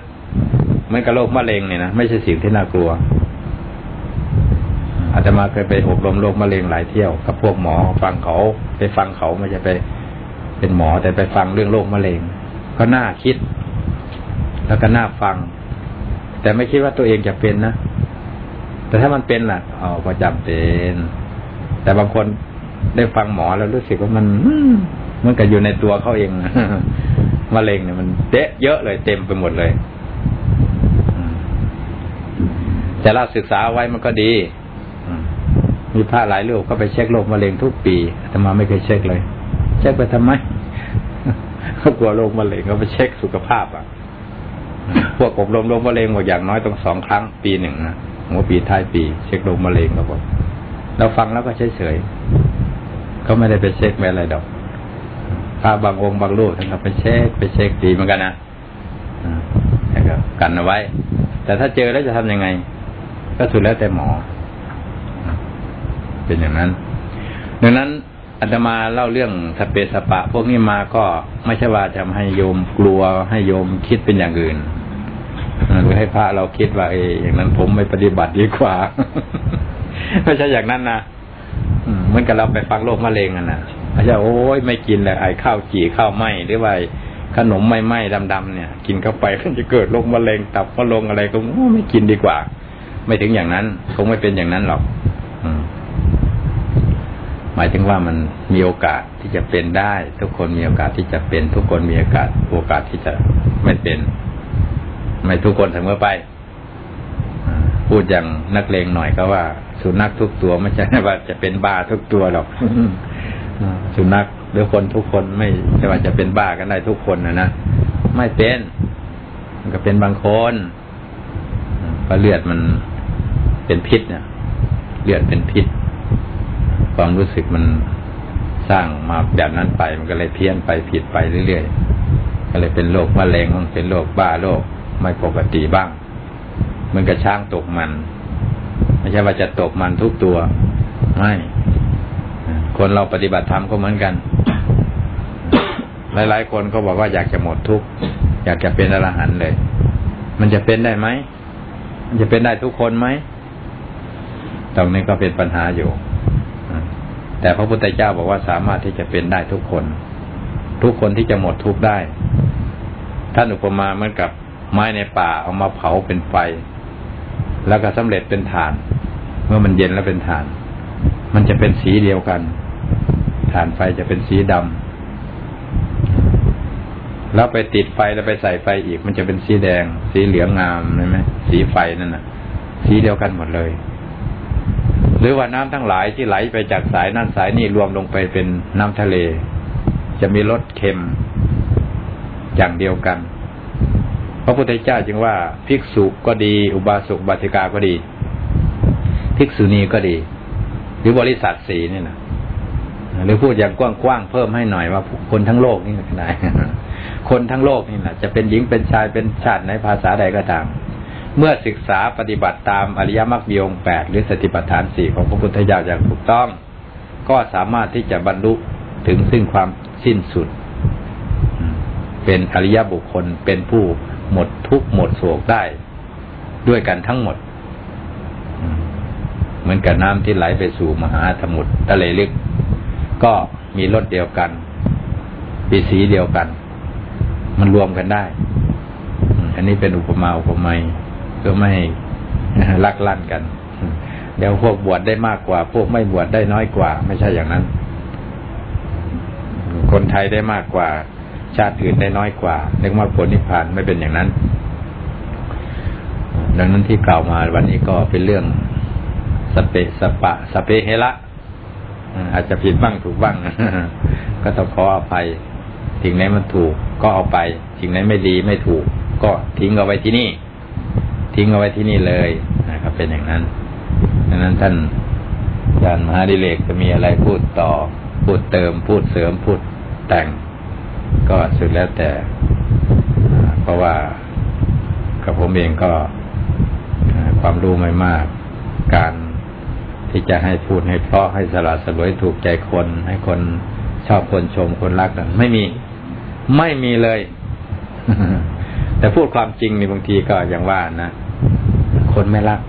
เหมือนกับโรคมะเร็งเนี่ยนะไม่ใช่สิ่งที่น่ากลัว อาจจะมาเคยไปอบรมโรคมะเร็งหลายเที่ยวกับพวกหมอฟังเขาไปฟังเขาไม่ใช่ไป เป็นหมอแต่ไปฟังเรื่องโรคมะเร็งก็น่าคิด แล้วก็น่าฟัง แต่ไม่คิดว่าตัวเองจะเป็นนะแต่ถ้ามันเป็นล่ะอ๋อก็จำเป็น แต่บางคนได้ฟังหมอแล้วรู้สึกว่ามันมันก็อยู่ในตัวเขาเองมะเร็งเนี่ยมันเตะเยอะเลยเต็มไปหมดเลยแต่เราศึกษาไว้มันก็ดี มีพระหลายรูปก็ไปเช็คโรคมะเร็งทุกปีแต่มาไม่เคยเช็คเลย เช็คไปทำไมเขากลัวโรคมะเร็งเขาไปเช็คสุขภาพอะพวกอบรมโรคมะเร็งบอกอย่างน้อยต้องสองครั้งปีหนึ่งนะหัวปีท้ายปี เช็คโรคมะเร็งครับผมเราฟังแล้วก็เฉยเฉยเขาไม่ได้ไปเช็คไม่อะไรดอกพระบางองค์บางรูปท่านก็ไปเช็คไปเช็คดีเหมือนกันนะแล้วก็กันเอาไว้ แต่ถ้าเจอแล้วจะทํำยังไง ก็สุดแล้วแต่หมอ เป็นอย่างนั้น ดังนั้นอาตมาเล่าเรื่องสเปสปะ พวกนี้มาก็ไม่ใช่ว่าจะให้โยมกลัวให้โยมคิดเป็นอย่างอื่นหรือให้พระเราคิดว่าเออย่างนั้นผมไม่ปฏิบัติดีกว่าไม่ใช่อย่างนั้นนะเหมือนกับเราไปฟังโรคมะเร็งอะนะไม่ใช่โอ้ยไม่กินเลยไอ้ข้าวจี่ข้าวไหมหรือว่าขนมไม่ไหมดำๆเนี่ย กินเข้าไปก็จะเกิดโรคมะเร็งตับมะลงอะไรก็ไม่กินดีกว่า ไม่ถึงอย่างนั้น คงไม่เป็นอย่างนั้นหรอก อืม หมายถึงว่ามันมีโอกาสที่จะเป็นได้ ทุกคนมีโอกาสที่จะเป็น ทุกคนมีโอกาส โอกาสที่จะไม่เป็น ไม่ทุกคนเสมอไปพูดอย่างนักเลงหน่อยก็ว่า สุนัขทุกตัวไม่ใช่ว่าจะเป็นบ้าทุกตัวหรอกสุนัขหรือคนทุกคนไม่ใช่ว่าจะเป็นบ้ากันได้ทุกคนนะนะไม่เป็นมันก็เป็นบางคนเพราะเลือดมันเป็นพิษเนี่ยเลือดเป็นพิษ ความรู้สึกมันสร้างมาแบบนั้นไป มันก็เลยเพี้ยนไปผิดไปเรื่อยๆ ก็เลยเป็นโรคมะเร็งเป็นโรคบ้าโรคไม่ปกติบ้าง มันกับช้างตกมัน ไม่ใช่ว่าจะตกมันทุกตัว ไม่ คนเราปฏิบัติธรรมก็เหมือนกัน หลายๆ คนก็บอกว่าอยากจะหมดทุกข์อยากจะเป็นอรหันต์เลย มันจะเป็นได้ไหม มันจะเป็นได้ทุกคนไหมตรงนี้ก็เป็นปัญหาอยู่ แต่พระพุทธเจ้าบอกว่าสามารถที่จะเป็นได้ทุกคน ทุกคนที่จะหมดทุกข์ได้ ท่านอุปมาเหมือนกับไม้ในป่าเอามาเผาเป็นไฟ แล้วก็สำเร็จเป็นฐาน เมื่อมันเย็นแล้วเป็นฐาน มันจะเป็นสีเดียวกัน ฐานไฟจะเป็นสีดำแล้วไปติดไฟแล้วไปใส่ไฟอีก มันจะเป็นสีแดง สีเหลืองงามใช่ไหมสีไฟนั่นน่ะ สีเดียวกันหมดเลย หรือว่าน้ำทั้งหลายที่ไหลไปจากสายนั่นสายนี่รวมลงไปเป็นน้ำทะเล จะมีรสเค็มอย่างเดียวกัน พระพุทธเจ้าจึงว่าภิกษุก็ดี อุบาสกบาติกาก็ดี ภิกษุณีก็ดี หรือบริษัทสีนี่นะหรือพูดอย่างกว้างๆเพิ่มให้หน่อยว่าคนทั้งโลกนี่ก็ได้คนทั้งโลกนี่แหละจะเป็นหญิงเป็นชายเป็นชาติในภาษาใดก็ตาม เมื่อศึกษาปฏิบัติตามอริยมรรคมีองแปดหรือสติปัฏฐานสี่ของพระพุทธเจ้าอย่างถูกต้อง ก็สามารถที่จะบรรลุถึงซึ่งความสิ้นสุด เป็นอริยบุคคลเป็นผู้หมดทุกหมดโศกได้ ด้วยกันทั้งหมด เหมือนกับน้ำที่ไหลไปสู่มหาสมุทรทะเลลึก ก็มีรสเดียวกันมีสีเดียวกัน มันรวมกันได้ อันนี้เป็นอุปมาอุปไมย เพื่อไม่ลักลั่นกัน เดี๋ยวพวกบวชได้มากกว่า พวกไม่บวชได้น้อยกว่า ไม่ใช่อย่างนั้น คนไทยได้มากกว่า ชาติอื่นได้น้อยกว่าเรียกว่าผลนิพพานไม่เป็นอย่างนั้น ดังนั้นที่กล่าวมาวันนี้ก็เป็นเรื่องสเปสปะสเปเฮละอาจจะผิดบ้างถูกบ้าง ก็ต้องขออภัยสิ่งไหนมันถูกก็เอาไปสิ่งไหนไม่ดีไม่ถูก ก็ทิ้งเอาไว้ที่นี่ ทิ้งเอาไว้ที่นี่เลยนะครับ เป็นอย่างนั้นดังนั้นท่านอาจารย์มหาดิเลกจะมีอะไรพูดต่อ พูดเติม พูดเสริม พูดแต่ง ก็สุดแล้วแต่ เพราะว่ากับผมเองก็ความรู้ไม่มาก การที่จะให้พูดให้เพราะให้สละสลวยถูกใจคน ให้คนชอบคนชมคนรักกันไม่มี ไม่มีเลย แต่พูดความจริงในบางทีก็อย่างว่านะ คนไม่รัก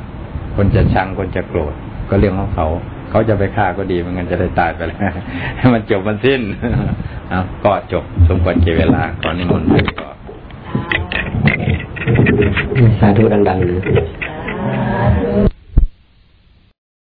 คนจะชังคนจะโกรธ ก็เรื่องของเขา เขาจะไปฆ่าก็ดีมันกันจะได้ตายไปแล้วให้มันจบมันสิ้นเอาก็จบสมควรเก็บเวลาก่อนนิมนต์ไปก่อนสาธุดังๆ